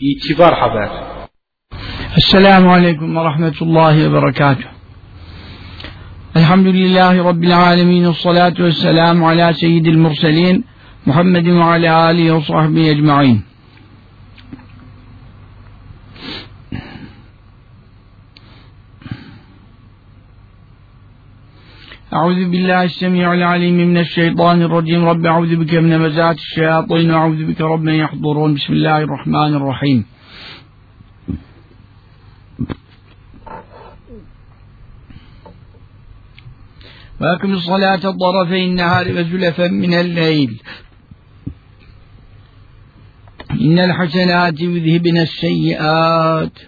İtibar Haber Esselamu Aleyküm ve Rahmetullahi ve Berekatuhu Elhamdülillahi Rabbil Alemin Salatu ve Selamu ala Seyyidil Murselin Muhammedin ve ala alihi ve sahbihi ecma'in أعوذ بالله السميع العليم من الشيطان الرجيم. رب أعوذ بك من مزات الشياطين وأعوذ بك رب من يحضرون. بسم الله الرحمن الرحيم. وأقم الصلاة طرفي النهار وزلفا من الليل. إن الحسنات يذهبن السيئات.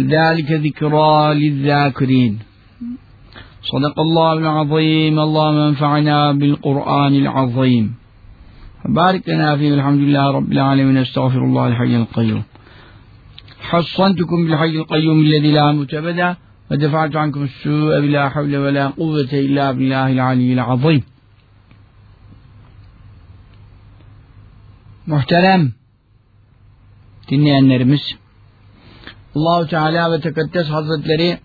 ذلك ذكرى للذاكرين. صدق الله العظيم اللهم انفعنا بالقرآن العظيم بارك لنا فيه الحمد لله رب العالمين استغفر الله الحي القيوم حصنتكم بالحي القيوم الذي لا موت أبدا ودفعت عنكم السوء بلا حول ولا قوة إلا بالله العلي العظيم Muhterem dinleyenlerimiz Allahu Teala ve Tekaddes Hazretleri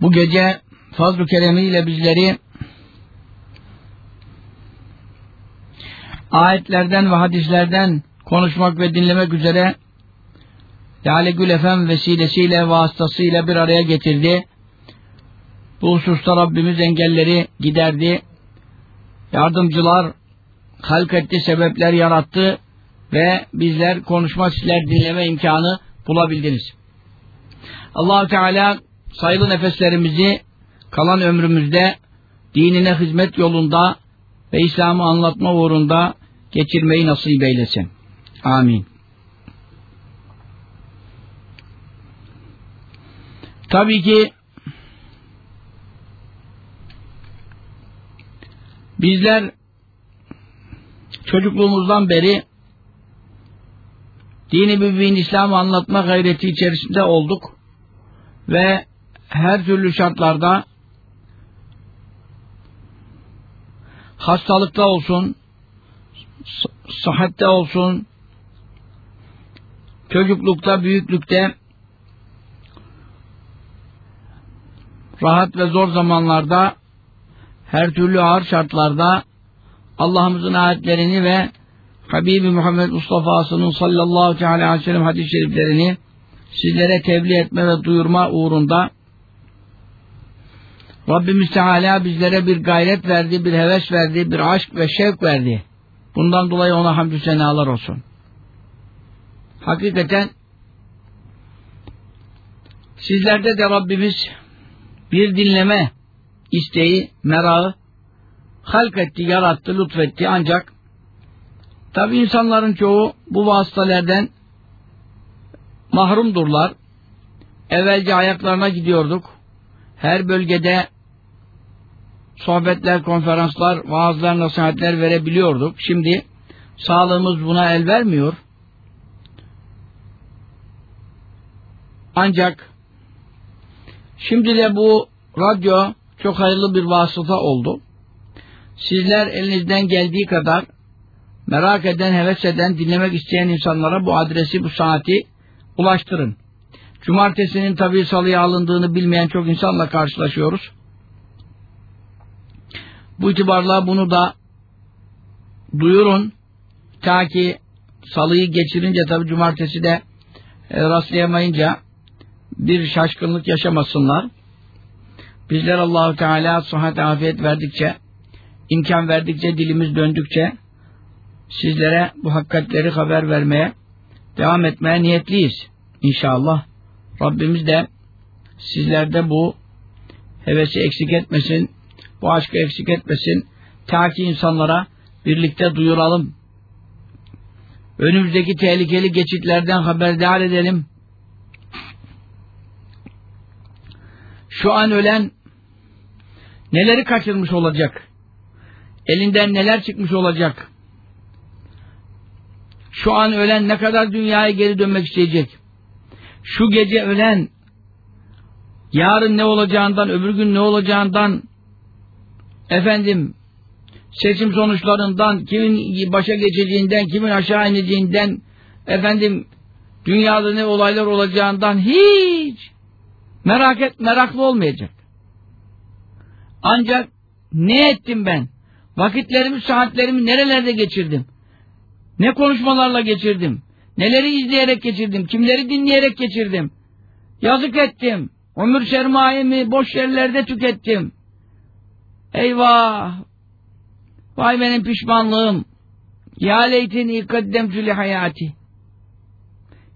bu gece fazl-ı keremiyle bizleri ayetlerden ve hadislerden konuşmak ve dinlemek üzere Lale Gül Efem vesilesiyle vasıtasıyla bir araya getirdi. Bu hususta Rabbimiz engelleri giderdi. Yardımcılar halk etti, sebepler yarattı ve bizler konuşma, sizler dinleme imkanı bulabildiniz. allah Teala sayılı nefeslerimizi kalan ömrümüzde dinine hizmet yolunda ve İslam'ı anlatma uğrunda geçirmeyi nasip eylesin. Amin. Tabii ki bizler çocukluğumuzdan beri dini mübin İslam'ı anlatma gayreti içerisinde olduk ve her türlü şartlarda hastalıkta olsun sıhhatte olsun çocuklukta, büyüklükte rahat ve zor zamanlarda her türlü ağır şartlarda Allah'ımızın ayetlerini ve Habibi Muhammed Mustafa'sının sallallahu aleyhi ve sellem hadis-i şeriflerini sizlere tebliğ etme ve duyurma uğrunda Rabbimiz Teala bizlere bir gayret verdi, bir heves verdi, bir aşk ve şevk verdi. Bundan dolayı ona hamdü senalar olsun. Hakikaten sizlerde de Rabbimiz bir dinleme isteği, merağı halk etti, yarattı, lütfetti ancak tabi insanların çoğu bu vasıtalardan mahrumdurlar. Evvelce ayaklarına gidiyorduk. Her bölgede sohbetler, konferanslar, vaazlar, nasihatler verebiliyorduk. Şimdi sağlığımız buna el vermiyor. Ancak şimdi de bu radyo çok hayırlı bir vasıta oldu. Sizler elinizden geldiği kadar merak eden, heves eden, dinlemek isteyen insanlara bu adresi, bu saati ulaştırın. Cumartesinin tabi salıya alındığını bilmeyen çok insanla karşılaşıyoruz. Bu itibarla bunu da duyurun. Ta ki salıyı geçirince tabi cumartesi de e, rastlayamayınca bir şaşkınlık yaşamasınlar. Bizler Allahu Teala sıhhat afiyet verdikçe, imkan verdikçe, dilimiz döndükçe sizlere bu hakikatleri haber vermeye devam etmeye niyetliyiz. İnşallah Rabbimiz de sizlerde bu hevesi eksik etmesin, bu aşkı eksik etmesin. Ta ki insanlara birlikte duyuralım. Önümüzdeki tehlikeli geçitlerden haberdar edelim. Şu an ölen neleri kaçırmış olacak? Elinden neler çıkmış olacak? Şu an ölen ne kadar dünyaya geri dönmek isteyecek? Şu gece ölen yarın ne olacağından, öbür gün ne olacağından efendim seçim sonuçlarından, kimin başa geçeceğinden, kimin aşağı ineceğinden, efendim dünyada ne olaylar olacağından hiç merak et, meraklı olmayacak. Ancak ne ettim ben? Vakitlerimi, saatlerimi nerelerde geçirdim? Ne konuşmalarla geçirdim? Neleri izleyerek geçirdim? Kimleri dinleyerek geçirdim? Yazık ettim. Ömür sermayemi boş yerlerde tükettim. Eyvah! Vay benim pişmanlığım. Ya leyteni kaddemtü li hayati.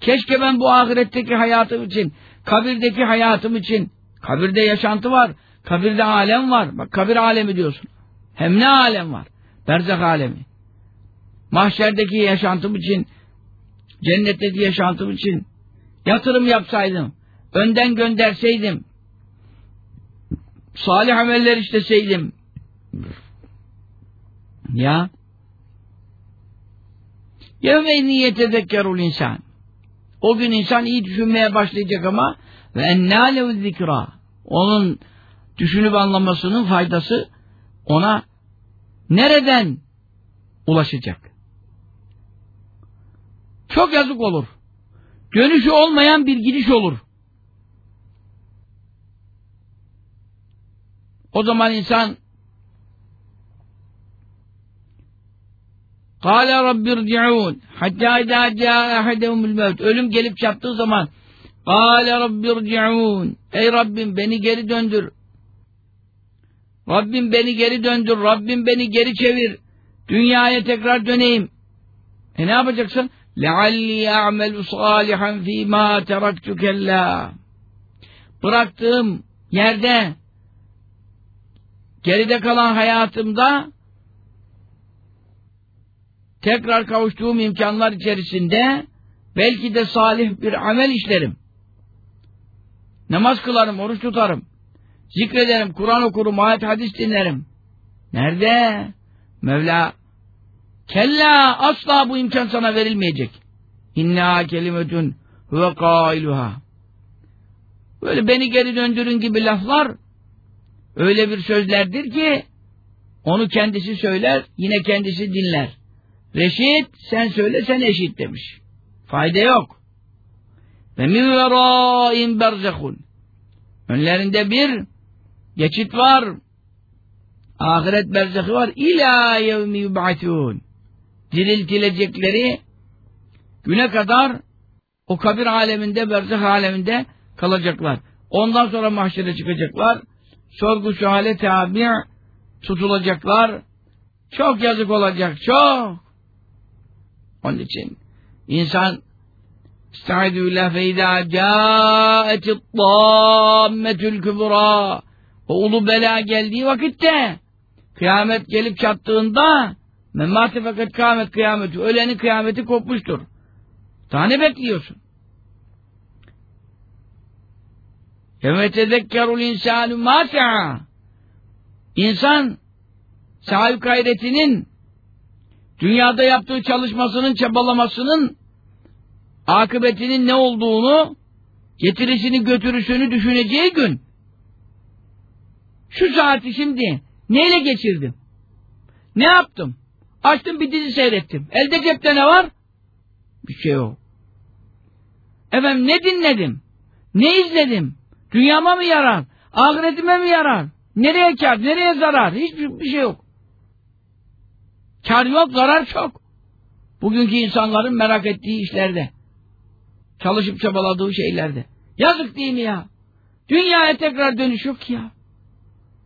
Keşke ben bu ahiretteki hayatım için, kabirdeki hayatım için, kabirde yaşantı var, kabirde alem var. Bak kabir alemi diyorsun. Hem ne alem var? Berzak alemi. Mahşerdeki yaşantım için, cennetteki yaşantım için yatırım yapsaydım, önden gönderseydim, salih ameller işleseydim, ya yevmeyni yetezekkerul insan o gün insan iyi düşünmeye başlayacak ama ve ennâ lehu zikra onun düşünüp anlamasının faydası ona nereden ulaşacak? Çok yazık olur. Dönüşü olmayan bir gidiş olur. O zaman insan Kâle rabbirci'ûn hattâ idâ câe ahedehumul mevt ölüm gelip çattığı zaman Kâle rabbirci'ûn Ey Rabbim beni geri döndür. Rabbim beni geri döndür. Rabbim beni geri çevir. Dünyaya tekrar döneyim. E ne yapacaksın? لَعَلِّي أَعْمَلُ صَالِحًا ف۪ي مَا تَرَكْتُ كَلَّا Bıraktığım yerde geride kalan hayatımda tekrar kavuştuğum imkanlar içerisinde belki de salih bir amel işlerim. Namaz kılarım, oruç tutarım. Zikrederim, Kur'an okurum, ayet hadis dinlerim. Nerede? Mevla Kella asla bu imkan sana verilmeyecek. İnna kelimetun huve kailuha. Böyle beni geri döndürün gibi laflar öyle bir sözlerdir ki onu kendisi söyler, yine kendisi dinler. Reşit sen söyle sen eşit demiş. Fayda yok. Ve min verain berzehun. Önlerinde bir geçit var. Ahiret berzahı var. İlâ yevmi yub'atûn diriltilecekleri güne kadar o kabir aleminde, berzah aleminde kalacaklar. Ondan sonra mahşere çıkacaklar. Sorgu suale tabi tutulacaklar. Çok yazık olacak, çok. Onun için insan billah fe izâ câetit tâmmetül kübra o ulu bela geldiği vakitte kıyamet gelip çattığında Men mâte fakat kâmet kıyameti. Ölenin kıyameti kopmuştur. Daha ne bekliyorsun? Yevme tezekkerul insânü mâ İnsan sahip gayretinin dünyada yaptığı çalışmasının, çabalamasının akıbetinin ne olduğunu getirisini götürüsünü düşüneceği gün şu saati şimdi neyle geçirdim? Ne yaptım? Açtım bir dizi seyrettim. Elde cepte ne var? Bir şey yok. Efendim ne dinledim? Ne izledim? Dünyama mı yarar? Ahiretime mi yarar? Nereye kar? Nereye zarar? Hiçbir bir şey yok. Kar yok, zarar çok. Bugünkü insanların merak ettiği işlerde. Çalışıp çabaladığı şeylerde. Yazık değil mi ya? Dünyaya tekrar dönüş yok ya.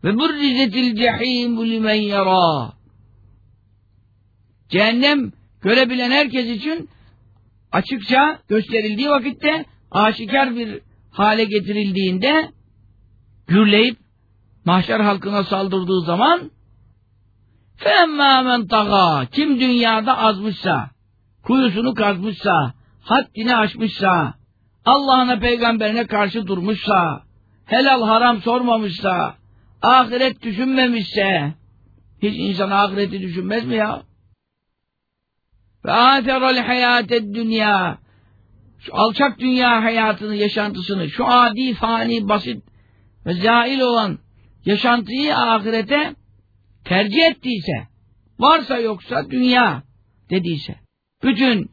Ve burrizetil cehîmü limen yarâ. Cehennem görebilen herkes için açıkça gösterildiği vakitte aşikar bir hale getirildiğinde gürleyip mahşer halkına saldırdığı zaman فَاَمَّا مَنْ taga Kim dünyada azmışsa, kuyusunu kazmışsa, haddini aşmışsa, Allah'ına peygamberine karşı durmuşsa, helal haram sormamışsa, ahiret düşünmemişse, hiç insan ahireti düşünmez mi ya? Ve âterel hayâted dünya şu alçak dünya hayatını, yaşantısını, şu adi, fani, basit ve zail olan yaşantıyı ahirete tercih ettiyse, varsa yoksa dünya dediyse. Bütün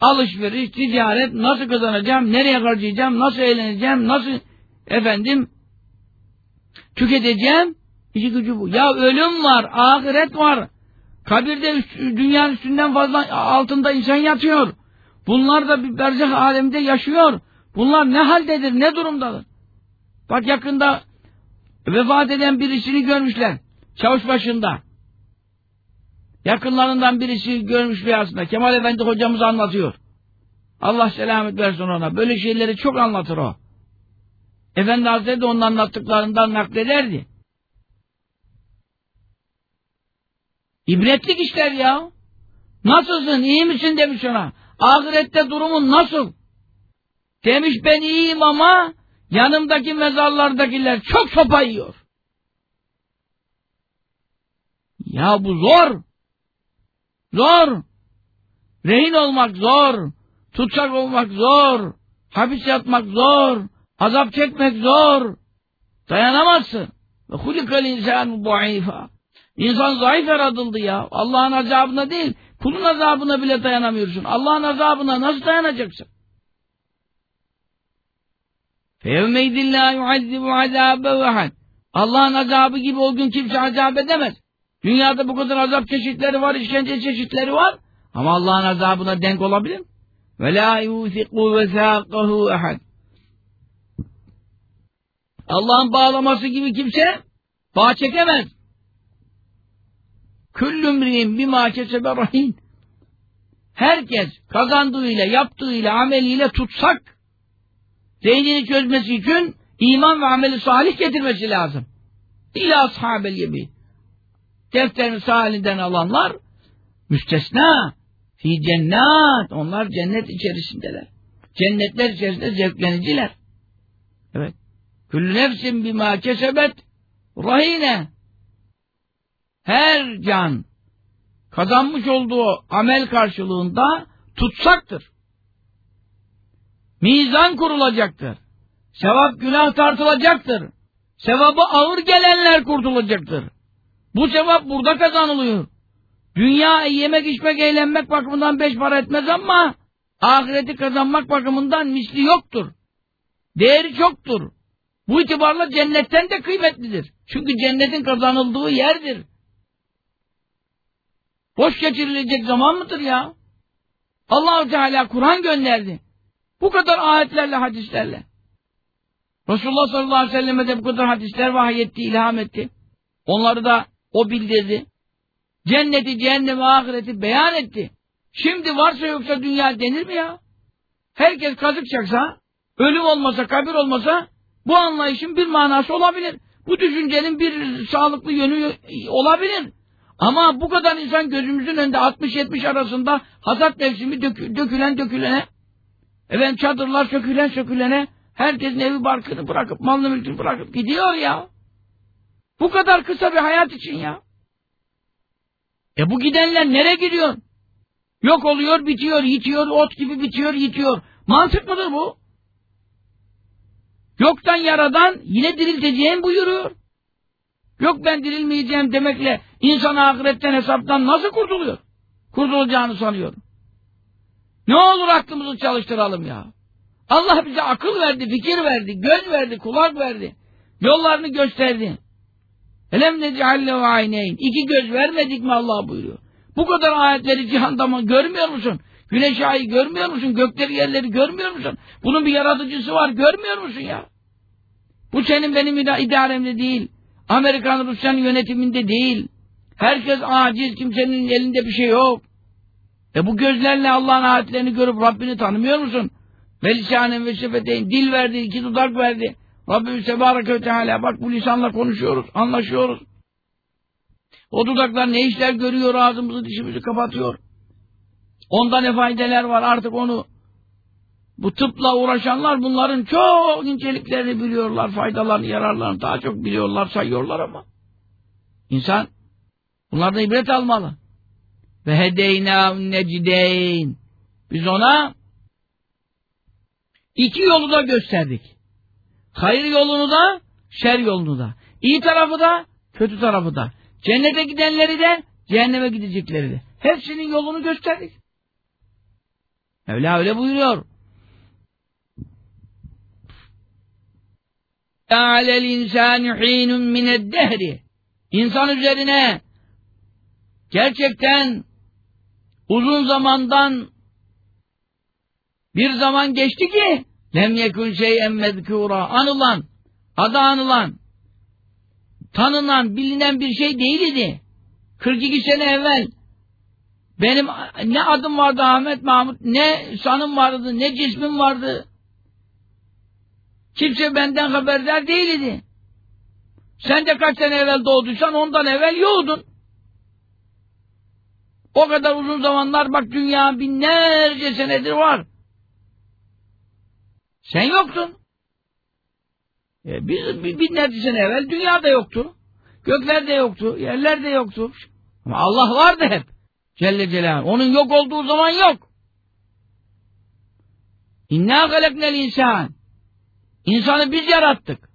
alışveriş, ticaret nasıl kazanacağım, nereye harcayacağım, nasıl eğleneceğim, nasıl efendim tüketeceğim işi gücü bu. Ya ölüm var, ahiret var. Kabirde üst, dünyanın üstünden fazla altında insan yatıyor. Bunlar da bir berzah aleminde yaşıyor. Bunlar ne haldedir, ne durumdadır? Bak yakında vefat eden birisini görmüşler. Çavuş başında. Yakınlarından birisi görmüş rüyasında. Kemal Efendi hocamız anlatıyor. Allah selamet versin ona. Böyle şeyleri çok anlatır o. Efendi Hazretleri de onun anlattıklarından naklederdi. İbretlik işler ya. Nasılsın, iyi misin demiş ona. Ahirette durumun nasıl? Demiş ben iyiyim ama yanımdaki mezarlardakiler çok sopa yiyor. Ya bu zor. Zor. Rehin olmak zor. Tutsak olmak zor. Hapis yatmak zor. Azap çekmek zor. Dayanamazsın. Ve hulikal insanu bu'ifa. İnsan zayıf yaratıldı ya. Allah'ın azabına değil, kulun azabına bile dayanamıyorsun. Allah'ın azabına nasıl dayanacaksın? فَيَوْمَيْدٍ لَا يُعَذِّبُ عَذَابَهُ اَحَدٍ Allah'ın azabı gibi o gün kimse azap edemez. Dünyada bu kadar azap çeşitleri var, işkence çeşitleri var. Ama Allah'ın azabına denk olabilir mi? وَلَا يُوثِقُ وَثَاقَهُ اَحَدٍ Allah'ın bağlaması gibi kimse bağ çekemez. Küllümriğin bima kesebe rahin. Herkes kazandığıyla, yaptığıyla, ameliyle tutsak zeynini çözmesi için iman ve ameli salih getirmesi lazım. İlla ashabel gibi. Defterini sahilinden alanlar müstesna fi cennet. Onlar cennet içerisindeler. Cennetler içerisinde zevkleniciler. Evet. Küllü nefsin bima kesebet rahine. Her can kazanmış olduğu amel karşılığında tutsaktır. Mizan kurulacaktır. Sevap günah tartılacaktır. Sevabı ağır gelenler kurtulacaktır. Bu sevap burada kazanılıyor. Dünya yemek içmek eğlenmek bakımından beş para etmez ama ahireti kazanmak bakımından misli yoktur. Değeri çoktur. Bu itibarla cennetten de kıymetlidir. Çünkü cennetin kazanıldığı yerdir. Boş geçirilecek zaman mıdır ya? allah Teala Kur'an gönderdi. Bu kadar ayetlerle, hadislerle. Resulullah sallallahu aleyhi ve selleme de bu kadar hadisler vahyetti, ilham etti. Onları da o bildirdi. Cenneti, cehennemi, ahireti beyan etti. Şimdi varsa yoksa dünya denir mi ya? Herkes kazık çaksa, ölüm olmasa, kabir olmasa bu anlayışın bir manası olabilir. Bu düşüncenin bir sağlıklı yönü olabilir. Ama bu kadar insan gözümüzün önünde 60-70 arasında hasat mevsimi dök dökülen dökülene efendim çadırlar sökülen sökülene herkesin evi barkını bırakıp malını mülkünü bırakıp gidiyor ya. Bu kadar kısa bir hayat için ya. E bu gidenler nereye gidiyor? Yok oluyor, bitiyor, yitiyor, ot gibi bitiyor, yitiyor. Mantık mıdır bu? Yoktan yaradan yine dirilteceğim buyuruyor. Yok ben dirilmeyeceğim demekle insan ahiretten hesaptan nasıl kurtuluyor? Kurtulacağını sanıyor. Ne olur aklımızı çalıştıralım ya. Allah bize akıl verdi, fikir verdi, göz verdi, kulak verdi. Yollarını gösterdi. Elem necealle ve ayneyn. İki göz vermedik mi Allah buyuruyor. Bu kadar ayetleri cihanda mı görmüyor musun? Güneş ayı görmüyor musun? Gökleri yerleri görmüyor musun? Bunun bir yaratıcısı var görmüyor musun ya? Bu senin benim idaremde değil. Amerikan Rusya'nın yönetiminde değil. Herkes aciz, kimsenin elinde bir şey yok. E bu gözlerle Allah'ın ayetlerini görüp Rabbini tanımıyor musun? Ve lisanen ve şefeteyn dil verdi, iki dudak verdi. Rabbimiz Tebareke ve Teala bak bu lisanla konuşuyoruz, anlaşıyoruz. O dudaklar ne işler görüyor, ağzımızı dişimizi kapatıyor. Onda ne faydeler var artık onu bu tıpla uğraşanlar bunların çok inceliklerini biliyorlar, faydalarını, yararlarını daha çok biliyorlar, sayıyorlar ama. İnsan bunlardan ibret almalı. Ve hedeyna necideyn. Biz ona iki yolu da gösterdik. Hayır yolunu da, şer yolunu da. İyi tarafı da, kötü tarafı da. Cennete gidenleri de, cehenneme gidecekleri de. Hepsinin yolunu gösterdik. Mevla öyle buyuruyor. Alel insanu hinun mined dehri. İnsan üzerine gerçekten uzun zamandan bir zaman geçti ki lem yekun şeyen mezkura anılan adı anılan tanınan bilinen bir şey değil idi. 42 sene evvel benim ne adım vardı Ahmet Mahmut ne sanım vardı ne cismim vardı Kimse benden haberdar değildi. Sen de kaç sene evvel doğduysan ondan evvel yoğdun. O kadar uzun zamanlar bak dünya binlerce senedir var. Sen yoktun. E, biz binlerce sene evvel dünya da yoktu. Gökler de yoktu. Yerler de yoktu. Ama Allah vardı hep. Celle Celaluhu. Onun yok olduğu zaman yok. İnna galeknel insan. İnsanı biz yarattık.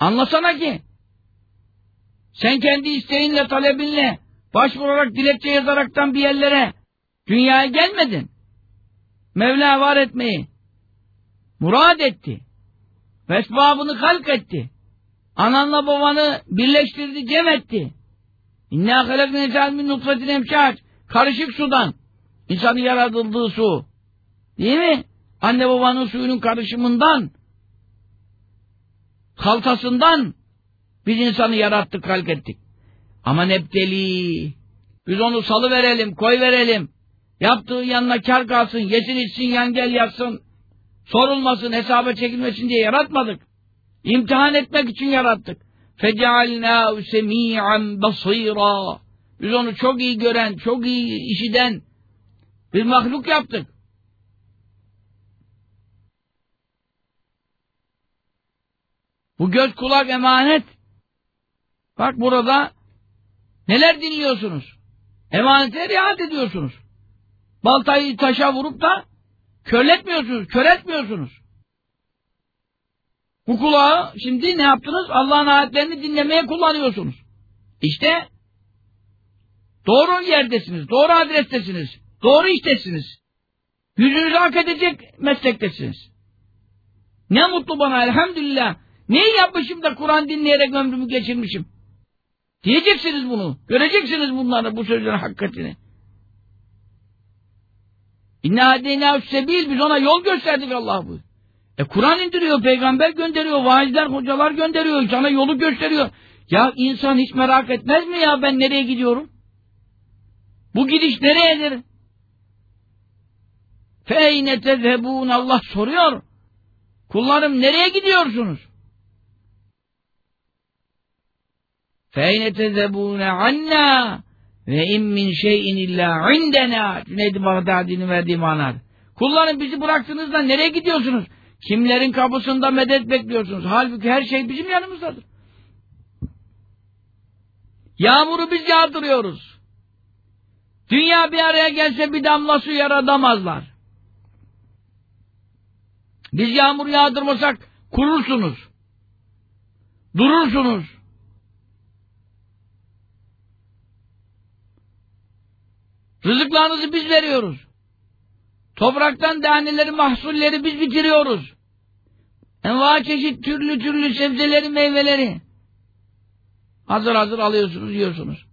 Anlasana ki sen kendi isteğinle, talebinle başvurarak, dilekçe yazaraktan bir yerlere dünyaya gelmedin. Mevla var etmeyi murad etti. Vesbabını halk etti. Ananla babanı birleştirdi, cem etti. İnna halakne insan min nutfetin emşaç. Karışık sudan. İnsanın yaratıldığı su. Değil mi? Anne babanın suyunun karışımından halkasından biz insanı yarattık, halk ettik. Ama nebdeli biz onu salı verelim, koy verelim. Yaptığı yanına kar kalsın, yesin içsin, yan gel yatsın. Sorulmasın, hesaba çekilmesin diye yaratmadık. İmtihan etmek için yarattık. فَجَعَلْنَا سَمِيعًا بَصِيرًا Biz onu çok iyi gören, çok iyi işiden bir mahluk yaptık. Bu göz kulak emanet. Bak burada neler dinliyorsunuz? Emanete riayet ediyorsunuz. Baltayı taşa vurup da körletmiyorsunuz, kör etmiyorsunuz. Bu kulağı şimdi ne yaptınız? Allah'ın ayetlerini dinlemeye kullanıyorsunuz. İşte doğru yerdesiniz, doğru adrestesiniz, doğru iştesiniz. Yüzünüzü hak edecek meslektesiniz. Ne mutlu bana elhamdülillah. Neyi yapmışım da Kur'an dinleyerek ömrümü geçirmişim? Diyeceksiniz bunu. Göreceksiniz bunları, bu sözlerin hakikatini. İnna hadeyna sebil biz ona yol gösterdik Allah bu. E Kur'an indiriyor, peygamber gönderiyor, vaizler, hocalar gönderiyor, sana yolu gösteriyor. Ya insan hiç merak etmez mi ya ben nereye gidiyorum? Bu gidiş nereyedir? Feyne tezhebûn Allah soruyor. Kullarım nereye gidiyorsunuz? Feyne tezebûne anna ve in min şeyin illa indena Cüneyd-i Bağdadi'nin verdiği manadır. Kulların bizi bıraktınız da nereye gidiyorsunuz? Kimlerin kapısında medet bekliyorsunuz? Halbuki her şey bizim yanımızdadır. Yağmuru biz yağdırıyoruz. Dünya bir araya gelse bir damla su yaratamazlar. Biz yağmur yağdırmasak kurursunuz. Durursunuz. Rızıklarınızı biz veriyoruz. Topraktan taneleri, mahsulleri biz bitiriyoruz. Enva çeşit türlü türlü sebzeleri, meyveleri. Hazır hazır alıyorsunuz, yiyorsunuz.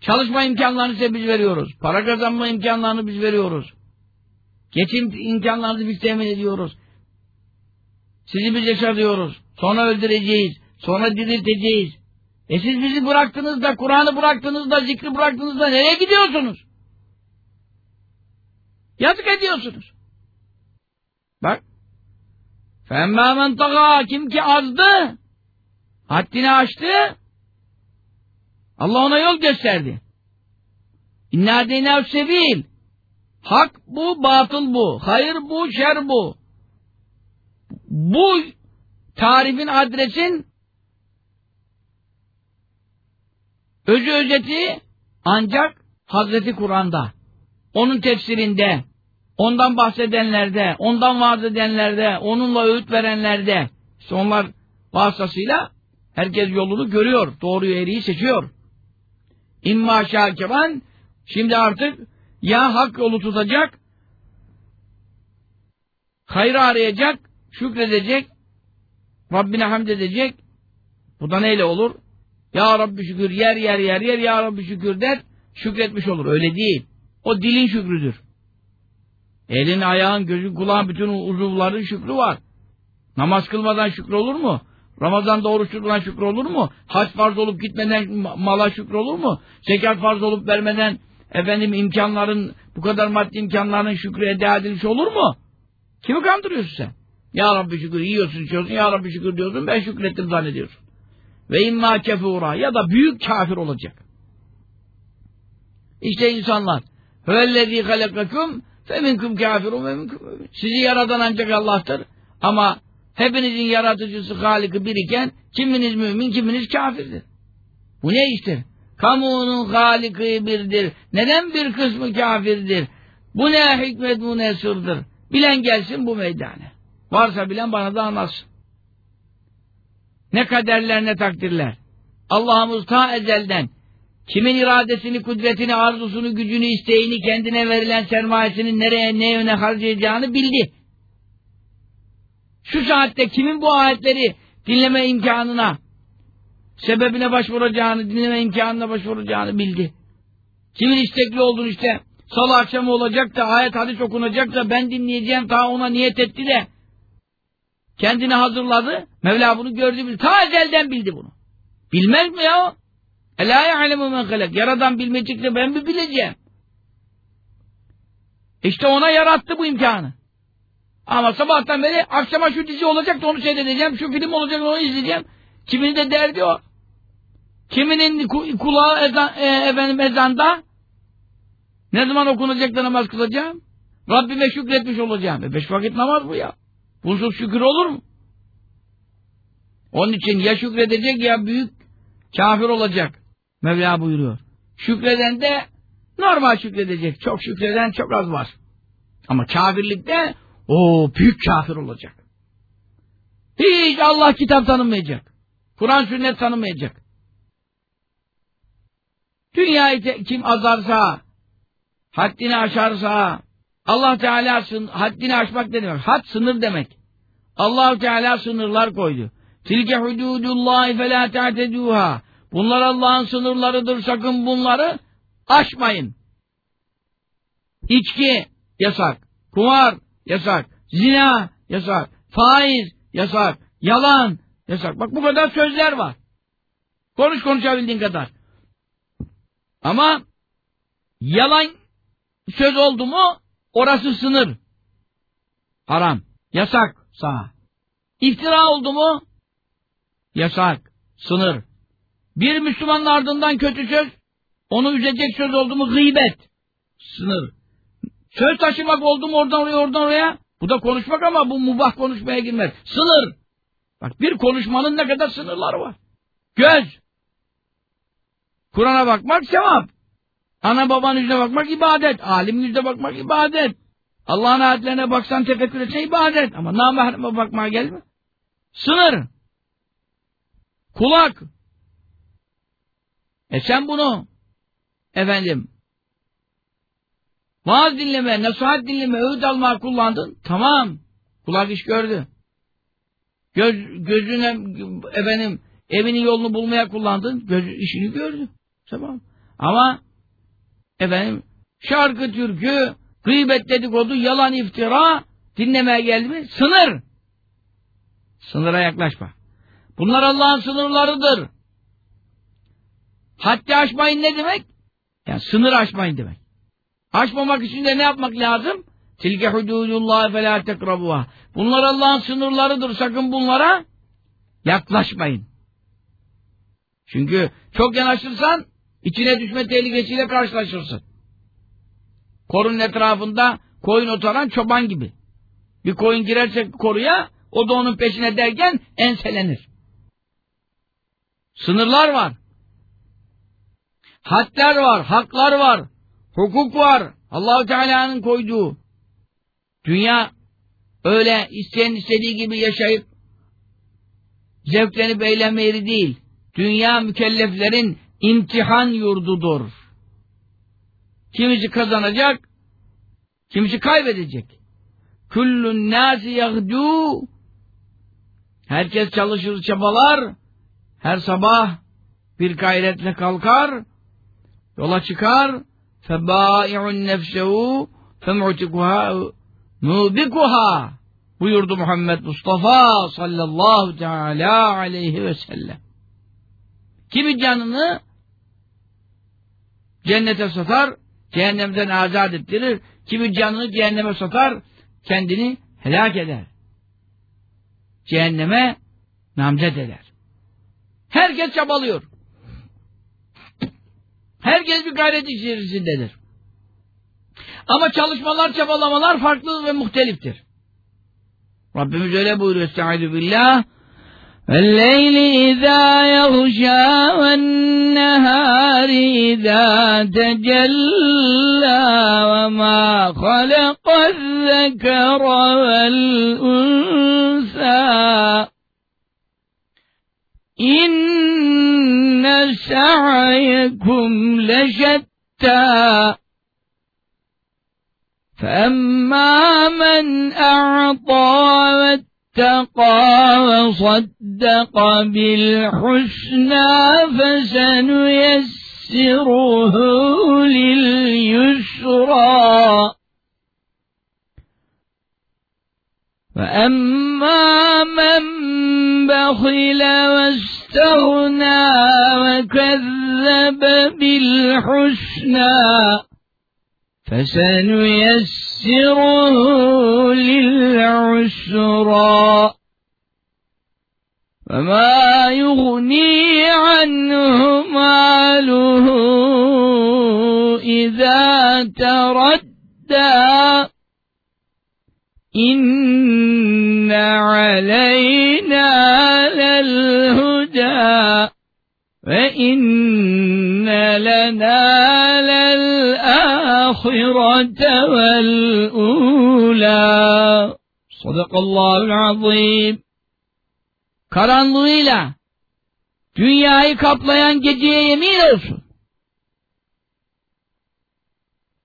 Çalışma imkanlarını size biz veriyoruz. Para kazanma imkanlarını biz veriyoruz. Geçim imkanlarını biz temin ediyoruz. Sizi biz yaşatıyoruz. Sonra öldüreceğiz. Sonra dirilteceğiz. E siz bizi bıraktınız da, Kur'an'ı bıraktınız da, zikri bıraktınız da nereye gidiyorsunuz? Yazık ediyorsunuz. Bak. Femmâ men taga kim ki azdı, haddini aştı, Allah ona yol gösterdi. İnna deynav sebil. Hak bu, batıl bu. Hayır bu, şer bu. Bu tarifin, adresin Özü özeti ancak Hazreti Kur'an'da, onun tefsirinde, ondan bahsedenlerde, ondan vaaz edenlerde, onunla öğüt verenlerde, işte onlar vasıtasıyla herkes yolunu görüyor, doğruyu eriyi seçiyor. İmma şakiran şimdi artık ya hak yolu tutacak hayrı arayacak şükredecek Rabbine hamd edecek bu da neyle olur? Ya Rabbi şükür yer yer yer yer Ya Rabbi şükür der şükretmiş olur. Öyle değil. O dilin şükrüdür. Elin, ayağın, gözün, kulağın bütün uzuvların şükrü var. Namaz kılmadan şükür olur mu? Ramazan'da oruç tutulan şükür olur mu? Hac farz olup gitmeden mala şükür olur mu? Zekat farz olup vermeden efendim imkanların, bu kadar maddi imkanların şükrü eda edilmiş olur mu? Kimi kandırıyorsun sen? Ya Rabbi şükür yiyorsun içiyorsun, Ya Rabbi şükür diyorsun, ben şükrettim zannediyorsun. Ve imma kefura ya da büyük kafir olacak. İşte insanlar. Hüvellezî halakakum feminkum kafirun ve Sizi yaradan ancak Allah'tır. Ama hepinizin yaratıcısı Halik'i biriken kiminiz mümin, kiminiz kafirdir. Bu ne işte? Kamunun Halik'i birdir. Neden bir kısmı kafirdir? Bu ne hikmet, bu ne sırdır? Bilen gelsin bu meydana. Varsa bilen bana da anlatsın. Ne kaderler ne takdirler. Allah'ımız ta ezelden kimin iradesini, kudretini, arzusunu, gücünü, isteğini, kendine verilen sermayesini nereye, ne yöne harcayacağını bildi. Şu saatte kimin bu ayetleri dinleme imkanına, sebebine başvuracağını, dinleme imkanına başvuracağını bildi. Kimin istekli olduğunu işte, salı akşamı olacak da, ayet hadis okunacak da, ben dinleyeceğim, ta ona niyet etti de, kendini hazırladı. Mevla bunu gördü bildi. Ta ezelden bildi bunu. Bilmez mi ya? Ela ya'lemu men halak. Yaradan bilmeyecek de ben mi bileceğim? İşte ona yarattı bu imkanı. Ama sabahtan beri akşama şu dizi olacak da onu seyredeceğim. Şu film olacak da onu izleyeceğim. Kiminin de derdi o. Kiminin kulağı ezan, e, efendim ezanda ne zaman okunacak da namaz kılacağım? Rabbime şükretmiş olacağım. E beş vakit namaz bu ya. Bunsuz şükür olur mu? Onun için ya şükredecek ya büyük kafir olacak. Mevla buyuruyor. Şükreden de normal şükredecek. Çok şükreden çok az var. Ama kafirlikte o büyük kafir olacak. Hiç Allah kitap tanımayacak. Kur'an sünnet tanımayacak. Dünyayı kim azarsa, haddini aşarsa, Allah Teala haddini aşmak ne demek? Had sınır demek. Allah Teala sınırlar koydu. Tilke hududullahi fe la ta'teduha. Bunlar Allah'ın sınırlarıdır. Sakın bunları aşmayın. İçki yasak. Kumar yasak. Zina yasak. Faiz yasak. Yalan yasak. Bak bu kadar sözler var. Konuş konuşabildiğin kadar. Ama yalan söz oldu mu Orası sınır. Haram. Yasak. Sağ. İftira oldu mu? Yasak. Sınır. Bir Müslümanın ardından kötü söz, onu üzecek söz oldu mu gıybet. Sınır. Söz taşımak oldu mu oradan oraya oradan oraya? Bu da konuşmak ama bu mubah konuşmaya girmez. Sınır. Bak bir konuşmanın ne kadar sınırları var. Göz. Kur'an'a bakmak sevap. Ana babanın yüzüne bakmak ibadet. Alimin yüzüne bakmak ibadet. Allah'ın ayetlerine baksan tefekkür etse ibadet. Ama namahreme bakmaya gelme. Sınır. Kulak. E sen bunu efendim vaaz dinleme, nasihat dinleme, öğüt almaya kullandın. Tamam. Kulak iş gördü. Göz, gözüne efendim evinin yolunu bulmaya kullandın. Göz işini gördü. Tamam. Ama efendim şarkı türkü, gıybet dedikodu, yalan iftira dinlemeye geldi mi? Sınır. Sınıra yaklaşma. Bunlar Allah'ın sınırlarıdır. Haddi aşmayın ne demek? Yani sınır aşmayın demek. Aşmamak için de ne yapmak lazım? Tilke hududullah fe la tekrabuha. Bunlar Allah'ın sınırlarıdır. Sakın bunlara yaklaşmayın. Çünkü çok yanaşırsan İçine düşme tehlikesiyle karşılaşırsın. Korunun etrafında koyun otaran çoban gibi. Bir koyun girerse koruya, o da onun peşine derken enselenir. Sınırlar var. Hadler var, haklar var, hukuk var. Allahu Teala'nın koyduğu. Dünya öyle isteyen istediği gibi yaşayıp zevklenip eğlenme değil. Dünya mükelleflerin imtihan yurdudur. Kimisi kazanacak, kimisi kaybedecek. Küllün nâsi yagdû Herkes çalışır, çabalar. Her sabah bir gayretle kalkar, yola çıkar. فَبَائِعُ نَفْسَهُ فَمُعْتِكُهَا مُبِكُهَا buyurdu Muhammed Mustafa sallallahu teala aleyhi ve sellem. Kimi canını cennete satar, cehennemden azat ettirir. Kimi canını cehenneme satar, kendini helak eder. Cehenneme namzet eder. Herkes çabalıyor. Herkes bir gayret içerisindedir. Ama çalışmalar, çabalamalar farklı ve muhteliftir. Rabbimiz öyle buyuruyor. Estaizu billah. والليل إذا يغشى والنهار إذا تجلى وما خلق الذكر والأنثى. إن سعيكم لشتى. فأما من أعطى واتقى وصدق بالحسنى فسنيسره لليسرى. فأما من بخل واستغنى وكذب بالحسنى فسنيسره للعسرى. فما يغني عنه ماله إذا تردى. إن علينا للهدى. وإن لنا الآخرة والأولى Sadakallahu azim. Karanlığıyla dünyayı kaplayan geceye yemin olsun.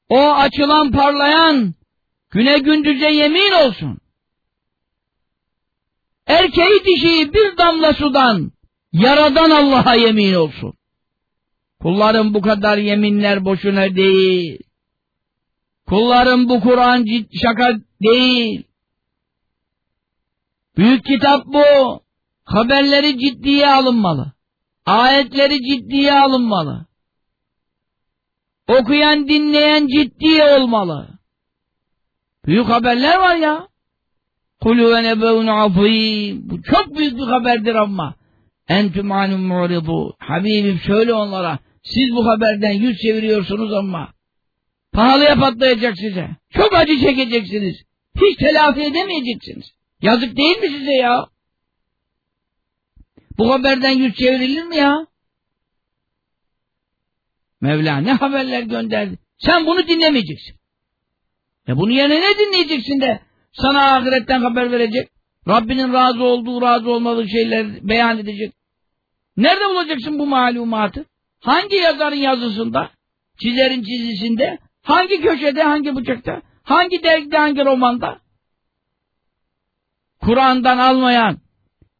O açılan parlayan güne gündüze yemin olsun. Erkeği dişiyi bir damla sudan yaradan Allah'a yemin olsun. Kulların bu kadar yeminler boşuna değil. Kulların bu Kur'an şaka değil. Büyük kitap bu. Haberleri ciddiye alınmalı. Ayetleri ciddiye alınmalı. Okuyan, dinleyen ciddi olmalı. Büyük haberler var ya. Kulü ve nebeun. Bu çok büyük bir haberdir ama. Entüm anum mu'ridu. Habibim söyle onlara. Siz bu haberden yüz çeviriyorsunuz ama pahalıya patlayacak size. Çok acı çekeceksiniz. Hiç telafi edemeyeceksiniz. Yazık değil mi size ya? Bu haberden yüz çevrilir mi ya? Mevla ne haberler gönderdi. Sen bunu dinlemeyeceksin. Ya bunu yerine ne dinleyeceksin de sana ahiretten haber verecek? Rabbinin razı olduğu, razı olmadığı şeyler beyan edecek. Nerede bulacaksın bu malumatı? Hangi yazarın yazısında? Çizerin çizisinde? Hangi köşede, hangi bıçakta? Hangi dergide, hangi romanda? Kur'an'dan almayan,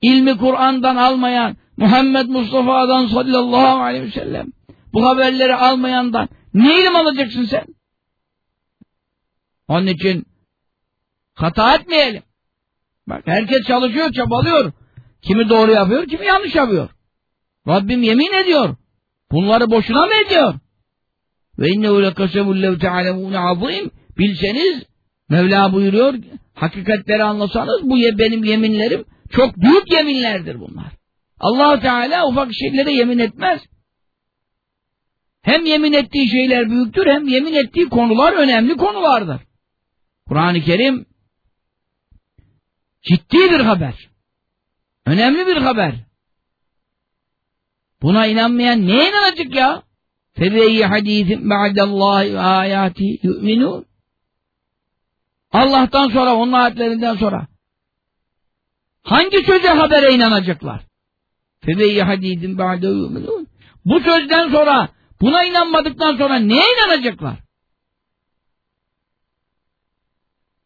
ilmi Kur'an'dan almayan, Muhammed Mustafa'dan sallallahu aleyhi ve sellem, bu haberleri almayandan ne ilim alacaksın sen? Onun için hata etmeyelim. Bak herkes çalışıyor, çabalıyor. Kimi doğru yapıyor, kimi yanlış yapıyor. Rabbim yemin ediyor. Bunları boşuna mı ediyor? Ve innehu lekasebullehu tealemûne azîm. Bilseniz Mevla buyuruyor hakikatleri anlasanız bu ye, benim yeminlerim çok büyük yeminlerdir bunlar. allah Teala ufak şeylere yemin etmez. Hem yemin ettiği şeyler büyüktür hem yemin ettiği konular önemli konulardır. Kur'an-ı Kerim ciddi bir haber. Önemli bir haber. Buna inanmayan neye inanacak ya? فَبَيِّ حَد۪يثٍ بَعْدَ اللّٰهِ وَآيَاتِهِ يُؤْمِنُونَ Allah'tan sonra, onun ayetlerinden sonra hangi söze habere inanacaklar? فَبَيِّ حَد۪يثٍ بَعْدَ يُؤْمِنُونَ Bu sözden sonra, buna inanmadıktan sonra neye inanacaklar?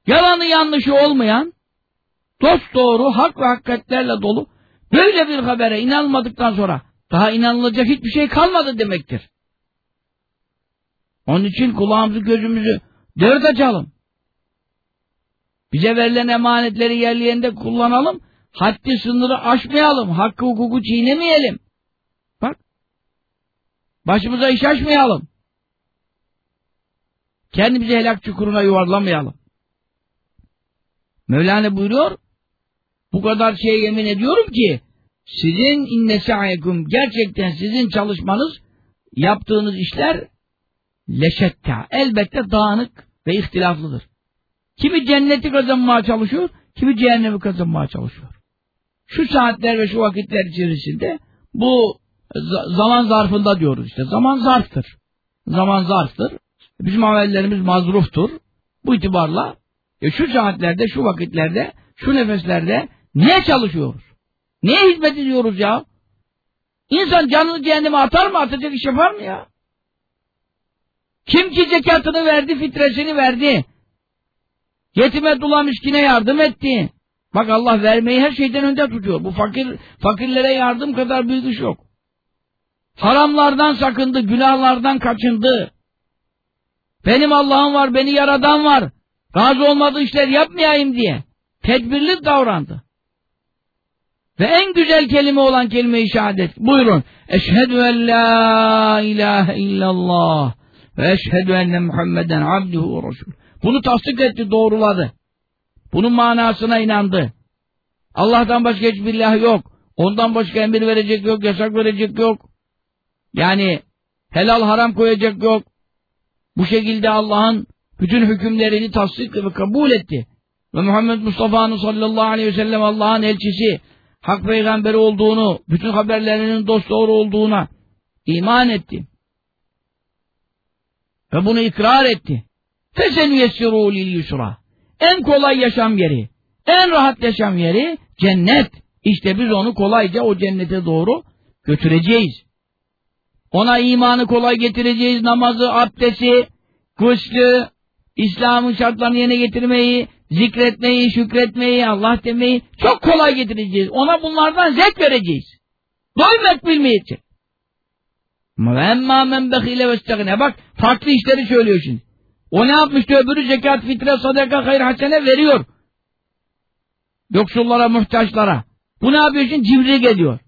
Yalanı yanlışı olmayan, dost doğru, hak ve hakikatlerle dolu, böyle bir habere inanmadıktan sonra daha inanılacak hiçbir şey kalmadı demektir. Onun için kulağımızı gözümüzü dört açalım. Bize verilen emanetleri yerli yerinde kullanalım. Haddi sınırı aşmayalım. Hakkı hukuku çiğnemeyelim. Bak. Başımıza iş açmayalım. Kendimizi helak çukuruna yuvarlamayalım. Mevlana buyuruyor, bu kadar şeye yemin ediyorum ki, sizin inne sayekum, gerçekten sizin çalışmanız, yaptığınız işler leşetta, elbette dağınık ve ihtilaflıdır. Kimi cenneti kazanmaya çalışıyor, kimi cehennemi kazanmaya çalışıyor. Şu saatler ve şu vakitler içerisinde bu zaman zarfında diyoruz işte. Zaman zarftır. Zaman zarftır. Bizim amellerimiz mazruftur. Bu itibarla e şu saatlerde, şu vakitlerde, şu nefeslerde niye çalışıyoruz? Niye hizmet ediyoruz ya? İnsan canını cehenneme atar mı? Atacak iş yapar mı ya? Kim ki zekatını verdi, fitresini verdi. Yetime dula miskine yardım etti. Bak Allah vermeyi her şeyden önde tutuyor. Bu fakir fakirlere yardım kadar büyük iş yok. Haramlardan sakındı, günahlardan kaçındı. Benim Allah'ım var, beni yaradan var. Razı olmadığı işler yapmayayım diye. Tedbirli davrandı. Ve en güzel kelime olan kelime-i şehadet. Buyurun. Eşhedü en la ilahe illallah ve eşhedü enne Muhammeden abduhu ve resul. Bunu tasdik etti, doğruladı. Bunun manasına inandı. Allah'tan başka hiçbir ilah yok. Ondan başka emir verecek yok, yasak verecek yok. Yani helal haram koyacak yok. Bu şekilde Allah'ın bütün hükümlerini tasdik ve kabul etti. Ve Muhammed Mustafa'nın sallallahu aleyhi ve sellem Allah'ın elçisi, hak peygamberi olduğunu, bütün haberlerinin dost doğru olduğuna iman etti. Ve bunu ikrar etti. Fesen yessirû lil yusra. En kolay yaşam yeri, en rahat yaşam yeri cennet. İşte biz onu kolayca o cennete doğru götüreceğiz. Ona imanı kolay getireceğiz, namazı, abdesti, kuşlu, İslam'ın şartlarını yerine getirmeyi, zikretmeyi, şükretmeyi, Allah demeyi çok kolay getireceğiz. Ona bunlardan zevk vereceğiz. Doymak bilmeyecek. Emma men behile ve Bak farklı işleri söylüyor şimdi. O ne yapmıştı öbürü zekat, fitre, sadaka, hayır, hasene veriyor. Yoksullara, muhtaçlara. Bu ne yapıyor şimdi? Cimrilik ediyor.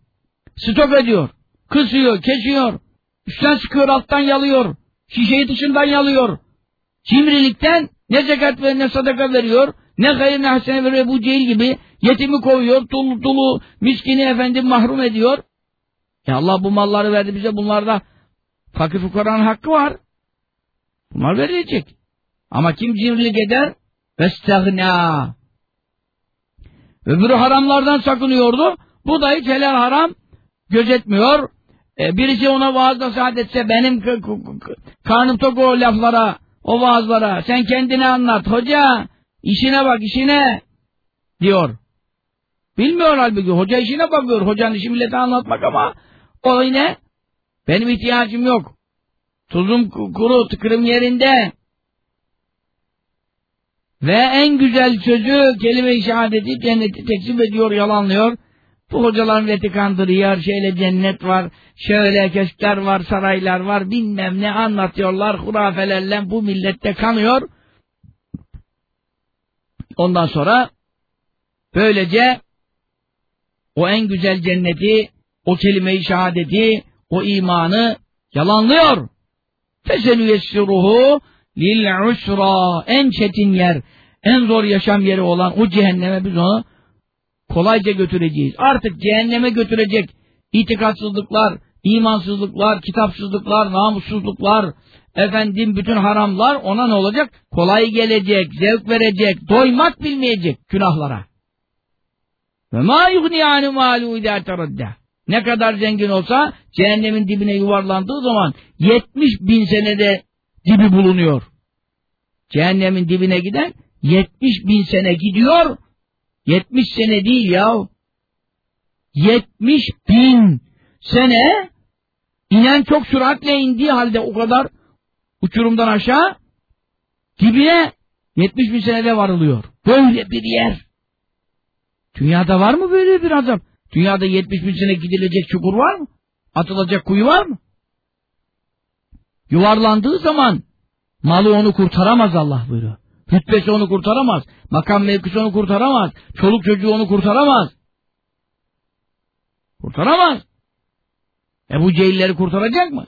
Stok ediyor. Kısıyor, kesiyor. Üstten sıkıyor, alttan yalıyor. Şişeyi dışından yalıyor. Cimrilikten ne zekat ve ne sadaka veriyor, ne hayır ne hasene veriyor bu cehil gibi. Yetimi koyuyor, dulu dulu miskini efendim mahrum ediyor. Ya Allah bu malları verdi bize, bunlarda fakir fukaranın hakkı var. Bunlar verilecek. Ama kim cimrilik eder? Vestagna. Öbürü haramlardan sakınıyordu. Bu da hiç helal haram gözetmiyor. E, birisi ona vaaz nasihat etse benim karnım tok o laflara, o vaazlara. Sen kendine anlat. Hoca işine bak işine diyor. Bilmiyor halbuki. Hoca işine bakıyor. Hocanın işi millete anlatmak ama o yine benim ihtiyacım yok. Tuzum kuru, tıkırım yerinde. Ve en güzel sözü kelime-i şehadeti cenneti tekzip ediyor, yalanlıyor. Bu hocaların milleti kandırıyor, şöyle cennet var, şöyle köşkler var, saraylar var, bilmem ne anlatıyorlar, hurafelerle bu millette kanıyor. Ondan sonra böylece o en güzel cenneti, o kelime-i şehadeti, o imanı yalanlıyor. Fesenüyessiruhu lil usra en çetin yer, en zor yaşam yeri olan o cehenneme biz onu kolayca götüreceğiz. Artık cehenneme götürecek itikatsızlıklar, imansızlıklar, kitapsızlıklar, namussuzluklar, efendim bütün haramlar ona ne olacak? Kolay gelecek, zevk verecek, doymak bilmeyecek günahlara. Ve ma yughni anu malu idâ teradda. Ne kadar zengin olsa cehennemin dibine yuvarlandığı zaman 70 bin senede dibi bulunuyor. Cehennemin dibine giden 70 bin sene gidiyor. 70 sene değil ya. 70 bin sene inen çok süratle indiği halde o kadar uçurumdan aşağı dibine 70 bin senede varılıyor. Böyle bir yer. Dünyada var mı böyle bir azap? Dünyada 70 bin sene gidilecek çukur var mı? Atılacak kuyu var mı? Yuvarlandığı zaman malı onu kurtaramaz Allah buyuruyor. Hütbesi onu kurtaramaz. Makam mevkisi onu kurtaramaz. Çoluk çocuğu onu kurtaramaz. Kurtaramaz. Ebu Cehilleri kurtaracak mı?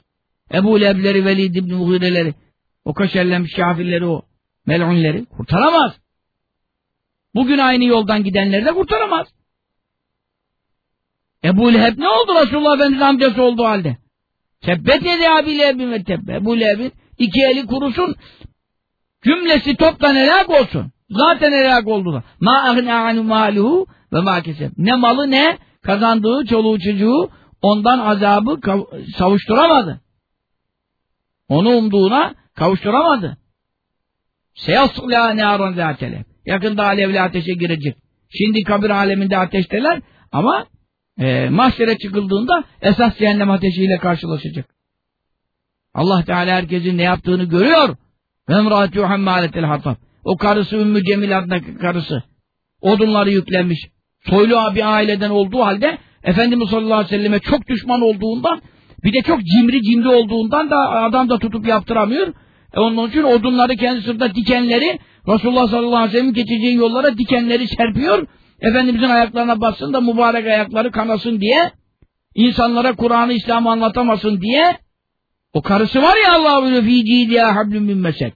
Ebu Lebleri, Velid İbni Muhireleri, o kaşerlenmiş kafirleri o, melunleri kurtaramaz. Bugün aynı yoldan gidenleri de kurtaramaz. Ebu Leheb ne oldu Resulullah Efendimiz amcası olduğu halde? Tebbet yedi abi Leheb'in ve tebbe. Ebu Leheb'in iki eli kurusun, cümlesi toptan helak olsun. Zaten helak oldular. Ma ahne anu maluhu ve ma keseb. Ne malı ne kazandığı çoluğu çocuğu ondan azabı savuşturamadı. Onu umduğuna kavuşturamadı. Seyasla nârun zâteleb. Yakında alevli ateşe girecek. Şimdi kabir aleminde ateşteler ama e, mahşere çıkıldığında esas cehennem ateşiyle karşılaşacak. Allah Teala herkesin ne yaptığını görüyor. Emrâtû hemmâletel hatab. O karısı Ümmü Cemil adındaki karısı. Odunları yüklenmiş. Soylu bir aileden olduğu halde Efendimiz sallallahu aleyhi ve selleme çok düşman olduğundan bir de çok cimri cimri olduğundan da adam da tutup yaptıramıyor. E onun için odunları kendi sırtında dikenleri Resulullah sallallahu aleyhi ve sellem geçeceği yollara dikenleri serpiyor. Efendimizin ayaklarına bassın da mübarek ayakları kanasın diye insanlara Kur'an'ı İslam'ı anlatamasın diye o karısı var ya Allah buyuruyor fî cîdiyâ hablüm min mesed.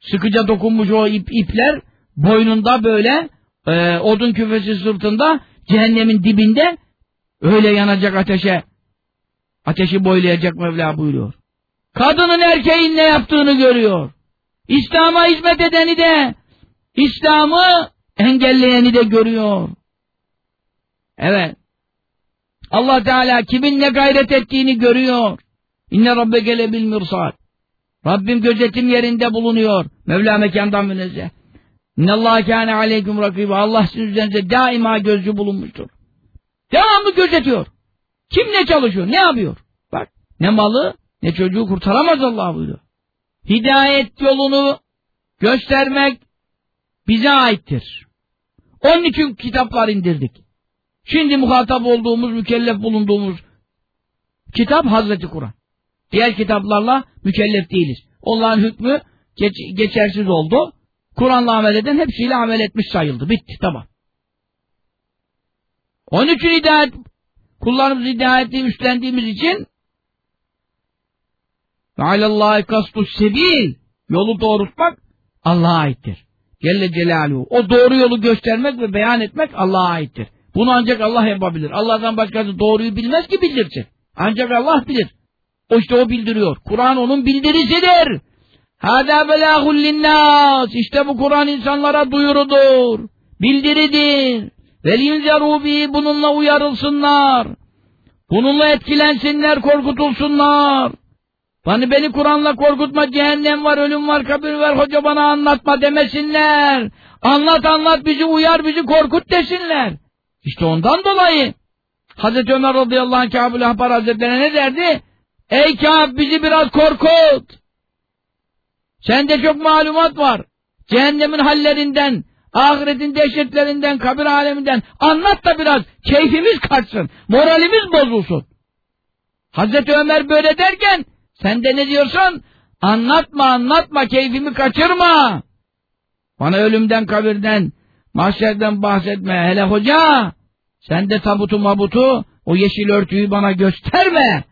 Sıkıca dokunmuş o ip, ipler boynunda böyle e, odun küfesi sırtında cehennemin dibinde öyle yanacak ateşe ateşi boylayacak Mevla buyuruyor. Kadının erkeğin ne yaptığını görüyor. İslam'a hizmet edeni de İslam'ı engelleyeni de görüyor. Evet. Allah Teala kimin ne gayret ettiğini görüyor. İnne rabbeke lebil mirsad. Rabbim gözetim yerinde bulunuyor. Mevla mekandan münezzeh. İnnallâhe kâne aleyküm rakibi. Allah sizin üzerinize daima gözcü bulunmuştur. Devamlı gözetiyor. Kim ne çalışıyor, ne yapıyor? Bak, ne malı, ne çocuğu kurtaramaz Allah buyuruyor. Hidayet yolunu göstermek bize aittir. Onun için kitaplar indirdik. Şimdi muhatap olduğumuz, mükellef bulunduğumuz kitap Hazreti Kur'an. Diğer kitaplarla mükellef değiliz. Onların hükmü geç, geçersiz oldu. Kur'an'la amel eden hepsiyle amel etmiş sayıldı. Bitti tamam. Onun için hidayet kullarımız hidayeti üstlendiğimiz için Alallâhi kastu sebil yolu doğrultmak Allah'a aittir. Celle Celaluhu. O doğru yolu göstermek ve beyan etmek Allah'a aittir. Bunu ancak Allah yapabilir. Allah'tan başkası doğruyu bilmez ki bildirsin. Ancak Allah bilir. O işte o bildiriyor. Kur'an onun bildirisidir. Hâdâ belâhul linnâs. İşte bu Kur'an insanlara duyurudur. Bildiridir. Veliyunzerû bî bununla uyarılsınlar. Bununla etkilensinler, korkutulsunlar. Bana beni Kur'an'la korkutma, cehennem var, ölüm var, kabir var, hoca bana anlatma demesinler. Anlat anlat bizi uyar, bizi korkut desinler. İşte ondan dolayı Hazreti Ömer radıyallahu anh Kâb-ül Ahbar Hazretlerine ne derdi? Ey Kâb bizi biraz korkut. Sende çok malumat var. Cehennemin hallerinden, ahiretin dehşetlerinden, kabir aleminden anlat da biraz keyfimiz kaçsın, moralimiz bozulsun. Hazreti Ömer böyle derken sen de ne diyorsun? Anlatma anlatma keyfimi kaçırma. Bana ölümden kabirden, mahşerden bahsetme. Hele hoca sen de tabutu mabutu o yeşil örtüyü bana gösterme.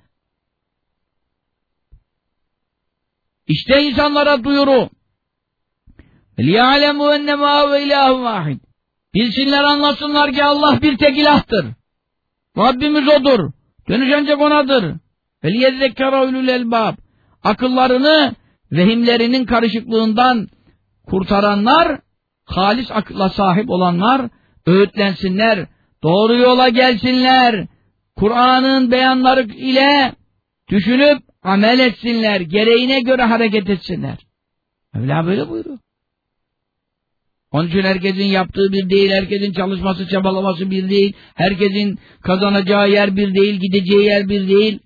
İşte insanlara duyuru. لِيَعْلَمُوا اَنَّمَا هُوَ اِلَٰهٌ vahid. Bilsinler anlasınlar ki Allah bir tek ilahtır. Rabbimiz O'dur. Dönüş ancak O'nadır. وَلِيَذَّكَّرَ اُلُوا الْاَلْبَابِ Akıllarını vehimlerinin karışıklığından kurtaranlar, halis akılla sahip olanlar öğütlensinler, doğru yola gelsinler, Kur'an'ın beyanları ile düşünüp amel etsinler, gereğine göre hareket etsinler. Mevla böyle buyuruyor. Onun için herkesin yaptığı bir değil, herkesin çalışması, çabalaması bir değil, herkesin kazanacağı yer bir değil, gideceği yer bir değil.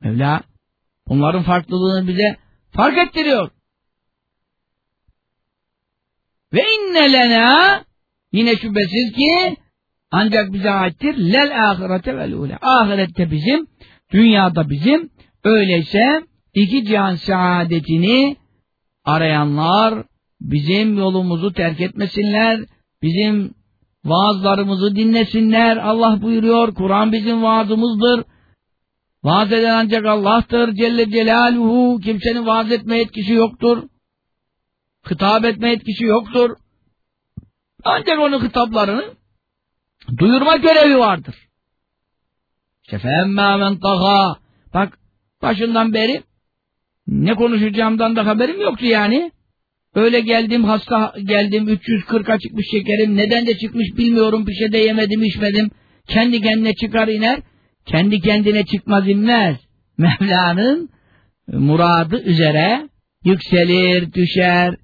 Mevla bunların farklılığını bize fark ettiriyor. Ve inne lena yine şüphesiz ki ancak bize aittir lel ahirete vel ule. Ahirette bizim, dünyada bizim. Öyleyse iki cihan saadetini arayanlar bizim yolumuzu terk etmesinler. Bizim vaazlarımızı dinlesinler. Allah buyuruyor. Kur'an bizim vaazımızdır. Vaaz eden ancak Allah'tır. Celle Celaluhu. Kimsenin vaaz etme etkisi yoktur. Hitap etme etkisi yoktur. Ancak onun hitaplarını duyurma görevi vardır. İşte femmâ men taha. Bak başından beri ne konuşacağımdan da haberim yoktu yani. Öyle geldim hasta geldim 340'a çıkmış şekerim. Neden de çıkmış bilmiyorum. Bir şey de yemedim içmedim. Kendi kendine çıkar iner. Kendi kendine çıkmaz inmez. Mevla'nın muradı üzere yükselir, düşer.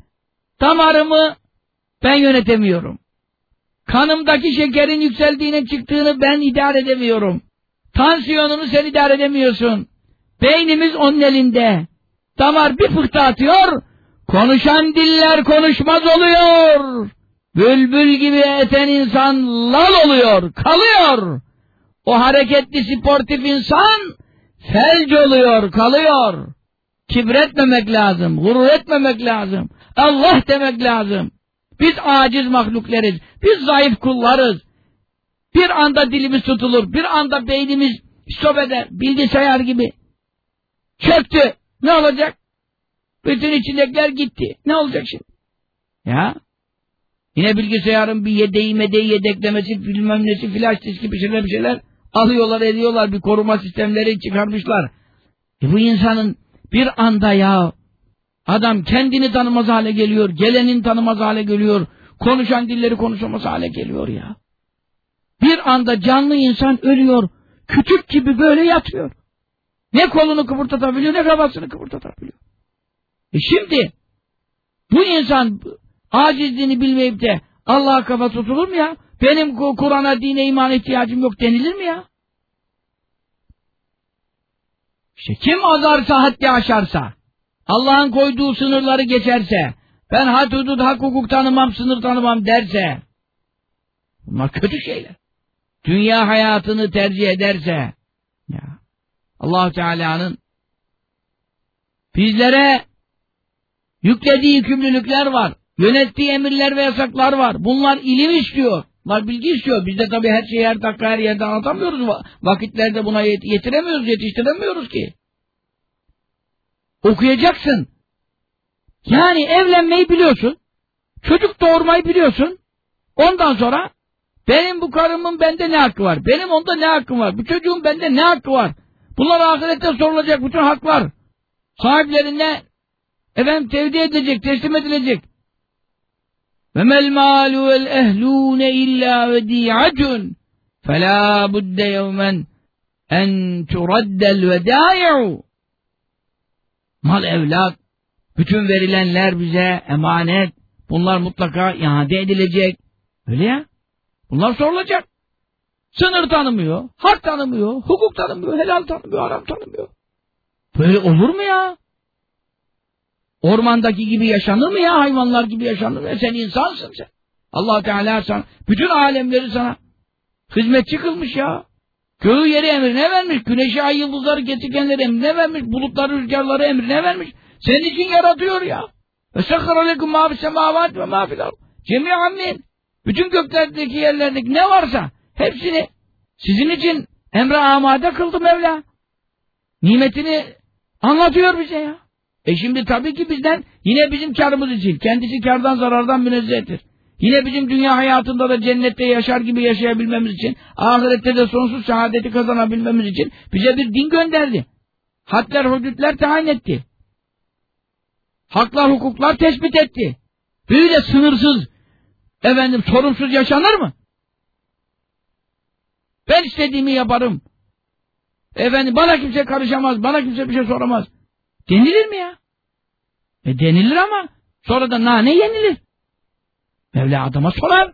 Damarımı ben yönetemiyorum. Kanımdaki şekerin yükseldiğine çıktığını ben idare edemiyorum. Tansiyonunu sen idare edemiyorsun. Beynimiz onun elinde. Damar bir pıhtı atıyor, konuşan diller konuşmaz oluyor. Bülbül gibi eten insan lal oluyor, kalıyor. O hareketli sportif insan felç oluyor, kalıyor. Kibretmemek lazım, gurur etmemek lazım. Allah demek lazım. Biz aciz mahlukleriz. Biz zayıf kullarız. Bir anda dilimiz tutulur. Bir anda beynimiz stop. Bilgisayar gibi. Çöktü. Ne olacak? Bütün içindekiler gitti. Ne olacak şimdi? Ya? Yine bilgisayarın bir yedeği medeği yedeklemesi bilmem nesi flash diski bir şeyler bir şeyler alıyorlar ediyorlar bir koruma sistemleri çıkarmışlar. E bu insanın bir anda ya adam kendini tanımaz hale geliyor, gelenin tanımaz hale geliyor, konuşan dilleri konuşamaz hale geliyor ya. Bir anda canlı insan ölüyor, küçük gibi böyle yatıyor. Ne kolunu kıpırdatabiliyor ne kafasını kıpırdatabiliyor. E şimdi bu insan acizliğini bilmeyip de Allah'a kafa tutulur mu ya? Benim Kur'an'a, dine, iman ihtiyacım yok denilir mi ya? İşte kim azarsa haddi aşarsa, Allah'ın koyduğu sınırları geçerse, ben had hudud, hak hukuk tanımam, sınır tanımam derse, bunlar kötü şeyler. Dünya hayatını tercih ederse, ya allah Teala'nın bizlere yüklediği yükümlülükler var, yönettiği emirler ve yasaklar var. Bunlar ilim istiyor. Bunlar bilgi istiyor. Biz de tabii her şeyi her dakika her yerde anlatamıyoruz. Vakitlerde buna yet yetiremiyoruz, yetiştiremiyoruz ki. Okuyacaksın. Yani evlenmeyi biliyorsun. Çocuk doğurmayı biliyorsun. Ondan sonra benim bu karımın bende ne hakkı var? Benim onda ne hakkım var? Bu çocuğun bende ne hakkı var? Bunlar ahirette sorulacak bütün haklar. Sahiplerine efendim tevdi edilecek, teslim edilecek. Malu vel ehlûne illâ vedî'atun felâ budde yevmen en turaddel vedâi'u mal evlat bütün verilenler bize emanet. Bunlar mutlaka iade edilecek. Öyle ya. Bunlar sorulacak. Sınır tanımıyor hak tanımıyor hukuk tanımıyor helal tanımıyor haram tanımıyor. Böyle olur mu ya Ormandaki gibi yaşanır mı ya? Hayvanlar gibi yaşanır mı? Sen insansın sen. allah Teala sana, bütün alemleri sana hizmetçi kılmış ya. Göğü yeri emrine vermiş. Güneşi, ay, yıldızları, gezegenleri emrine vermiş. Bulutları, rüzgarları emrine vermiş. Senin için yaratıyor ya. Ve sekhara lekum ma fis semavat ve ma fil Cemi'an min. Bütün göklerdeki yerlerdeki ne varsa hepsini sizin için emre amade kıldı Mevla. Nimetini anlatıyor bize ya. E şimdi tabii ki bizden yine bizim karımız için. Kendisi kardan zarardan münezzehtir. Yine bizim dünya hayatında da cennette yaşar gibi yaşayabilmemiz için, ahirette de sonsuz saadeti kazanabilmemiz için bize bir din gönderdi. Hadler, hudutlar tayin etti. Haklar, hukuklar tespit etti. Böyle sınırsız, efendim sorumsuz yaşanır mı? Ben istediğimi yaparım. Efendim bana kimse karışamaz, bana kimse bir şey soramaz. Denilir mi ya? E denilir ama sonra da nane yenilir. Mevla adama sorar.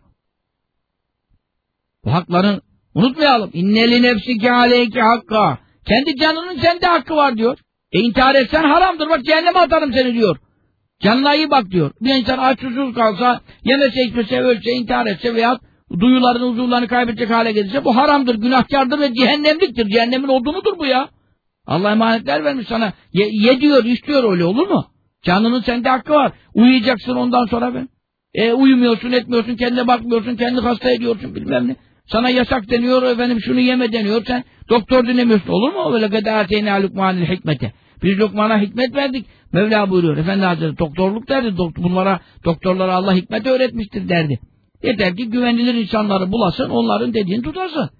Bu hakların unutmayalım. İnneli nefsike aleyke hakka. Kendi canının sende hakkı var diyor. E intihar etsen haramdır bak cehenneme atarım seni diyor. Canına iyi bak diyor. Bir insan aç susuz kalsa, yemese içmese, ölse, intihar etse veya duyularını, uzuvlarını kaybedecek hale gelirse bu haramdır, günahkardır ve cehennemliktir. Cehennemin odunudur bu ya. Allah emanetler vermiş sana. Ye, ye diyor, iç diyor öyle olur mu? Canının sende hakkı var. Uyuyacaksın ondan sonra ben. E uyumuyorsun, etmiyorsun, kendine bakmıyorsun, kendi hasta ediyorsun bilmem ne. Sana yasak deniyor, efendim şunu yeme deniyor, sen doktor dinlemiyorsun. Olur mu? Öyle gıdâteyne lukmanil hikmete. Biz Lokman'a hikmet verdik. Mevla buyuruyor. Efendi Hazretleri doktorluk derdi. Bunlara doktorlara Allah hikmet öğretmiştir derdi. Yeter ki güvenilir insanları bulasın, onların dediğini tutarsın.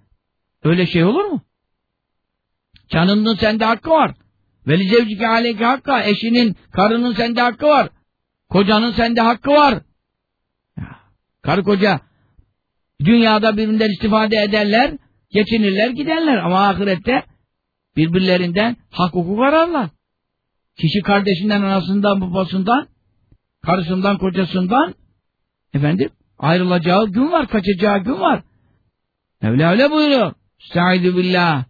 Öyle şey olur mu? Canının sende hakkı var. Veli zevcike aleyke hakka. Eşinin, karının sende hakkı var. Kocanın sende hakkı var. Karı koca dünyada birbirinden istifade ederler, geçinirler, giderler. Ama ahirette birbirlerinden hak hukuk ararlar. Kişi kardeşinden, anasından, babasından, karısından, kocasından efendim ayrılacağı gün var, kaçacağı gün var. Mevla öyle buyuruyor. Estaizu billah.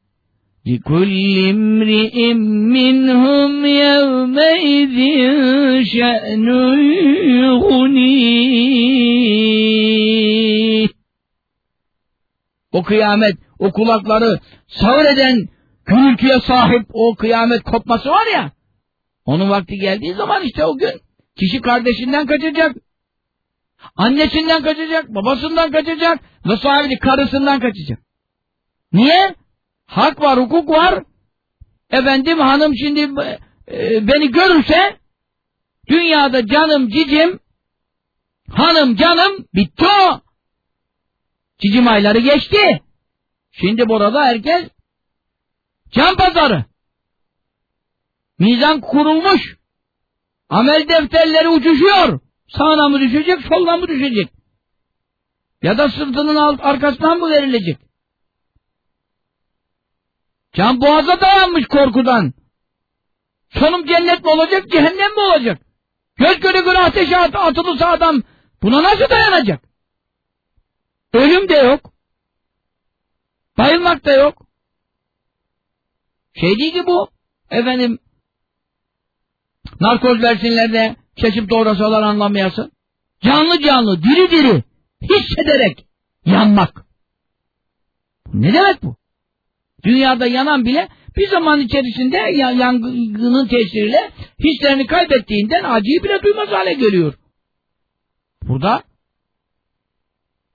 لِكُلِّ امْرِئٍ مِّنْهُمْ يَوْمَئِذٍ شَأْنٌ يُغْنِيهِ O kıyamet, o kulakları sağır eden gürültüye sahip o kıyamet kopması var ya, onun vakti geldiği zaman işte o gün kişi kardeşinden kaçacak, annesinden kaçacak, babasından kaçacak ve sahibi karısından kaçacak. Niye? Hak var, hukuk var. Efendim hanım şimdi e, beni görürse dünyada canım cicim hanım canım bitti o. Cicim ayları geçti. Şimdi burada herkes can pazarı. Mizan kurulmuş. Amel defterleri uçuşuyor. Sağına mı düşecek, soluna mı düşecek? Ya da sırtının alt, arkasından mı verilecek? Can boğaza dayanmış korkudan. Sonum cennet mi olacak, cehennem mi olacak? Göz göre göre ateşe at, atılırsa adam buna nasıl dayanacak? Ölüm de yok. Bayılmak da yok. Şey değil ki bu. Efendim narkoz versinler de kesip doğrasalar anlamayasın. Canlı canlı, diri diri hissederek yanmak. Ne demek bu? Dünyada yanan bile bir zaman içerisinde yangının tesiriyle hislerini kaybettiğinden acıyı bile duymaz hale geliyor. Burada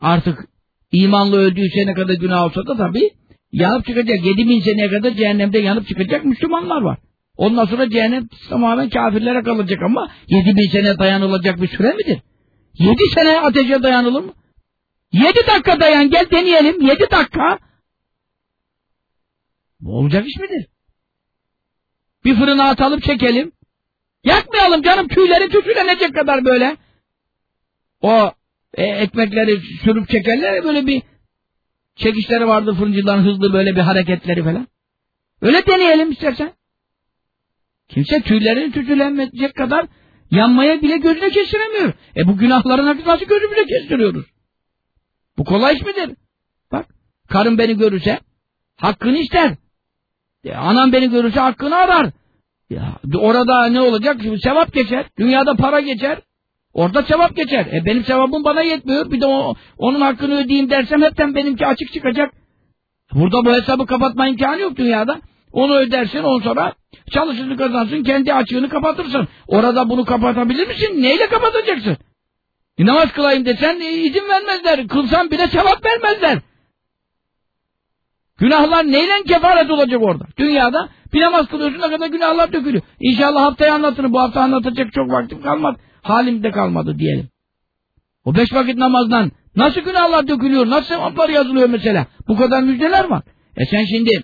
artık imanlı öldüğü sene kadar günah olsa da tabi yanıp çıkacak. Yedi bin seneye kadar cehennemde yanıp çıkacak Müslümanlar var. Ondan sonra cehennem tamamen kafirlere kalacak ama yedi bin sene dayanılacak bir süre midir? Yedi sene ateşe dayanılır mı? Yedi dakika dayan gel deneyelim. Yedi dakika. Bu olacak iş midir? Bir fırına atalım çekelim. Yakmayalım canım tüyleri tütülenecek kadar böyle. O e, ekmekleri sürüp çekerler ya böyle bir çekişleri vardı fırıncıların hızlı böyle bir hareketleri falan. Öyle deneyelim istersen. Kimse tüylerini tütülenmeyecek kadar yanmaya bile gözüne kestiremiyor. E bu günahların nasıl gözü bile kestiriyoruz? Bu kolay iş midir? Bak karım beni görürse hakkını ister. E, anam beni görürse hakkını arar. Ya, orada ne olacak? Şimdi sevap geçer. Dünyada para geçer. Orada sevap geçer. E benim sevabım bana yetmiyor. Bir de o, onun hakkını ödeyeyim dersem hepten benimki açık çıkacak. Burada bu hesabı kapatma imkanı yok dünyada. Onu ödersin ondan sonra çalışırsın kazansın kendi açığını kapatırsın. Orada bunu kapatabilir misin? Neyle kapatacaksın? E, namaz kılayım desen e, izin vermezler. Kılsan bile sevap vermezler. Günahlar neyle kefaret olacak orada? Dünyada bir namaz kılıyorsun ne kadar günahlar dökülüyor. İnşallah haftaya anlatırım. Bu hafta anlatacak çok vaktim kalmadı. Halim de kalmadı diyelim. O beş vakit namazdan nasıl günahlar dökülüyor? Nasıl sevaplar yazılıyor mesela? Bu kadar müjdeler var. E sen şimdi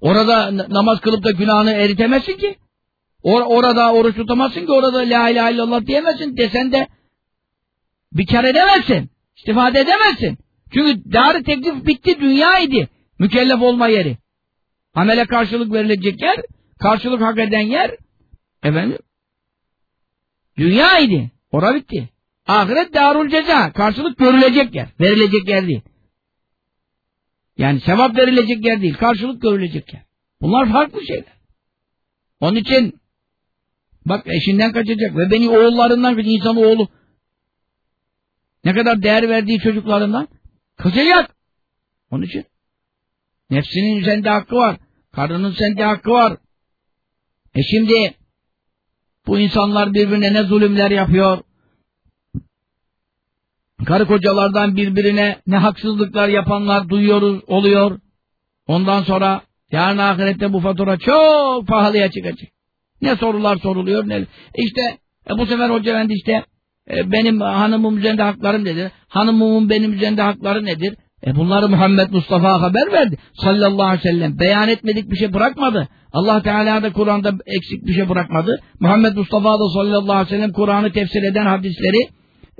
Orada namaz kılıp da günahını eritemezsin ki. Or orada oruç tutamazsın ki orada la ilahe illallah diyemezsin desen de bir kere edemezsin. İstifade edemezsin. Çünkü dar teklif bitti dünya idi. Mükellef olma yeri. Amele karşılık verilecek yer, karşılık hak eden yer efendim dünya idi. Ora bitti. Ahiret darul ceza. Karşılık görülecek yer. Verilecek yer değil. Yani sevap verilecek yer değil. Karşılık görülecek yer. Bunlar farklı şeyler. Onun için bak eşinden kaçacak ve beni oğullarından kaçacak. insan oğlu ne kadar değer verdiği çocuklarından kaçacak. Onun için nefsinin sende hakkı var. Karının sende hakkı var. E şimdi bu insanlar birbirine ne zulümler yapıyor. Karı kocalardan birbirine ne haksızlıklar yapanlar duyuyoruz, oluyor. Ondan sonra yarın ahirette bu fatura çok pahalıya çıkacak. Ne sorular soruluyor ne. İşte e, bu sefer hoca efendi işte e, benim hanımım üzerinde haklarım dedi. Hanımımın benim üzerinde hakları nedir? E bunları Muhammed Mustafa haber verdi. Sallallahu aleyhi ve sellem. Beyan etmedik bir şey bırakmadı. Allah Teala da Kur'an'da eksik bir şey bırakmadı. Muhammed Mustafa da sallallahu aleyhi ve sellem Kur'an'ı tefsir eden hadisleri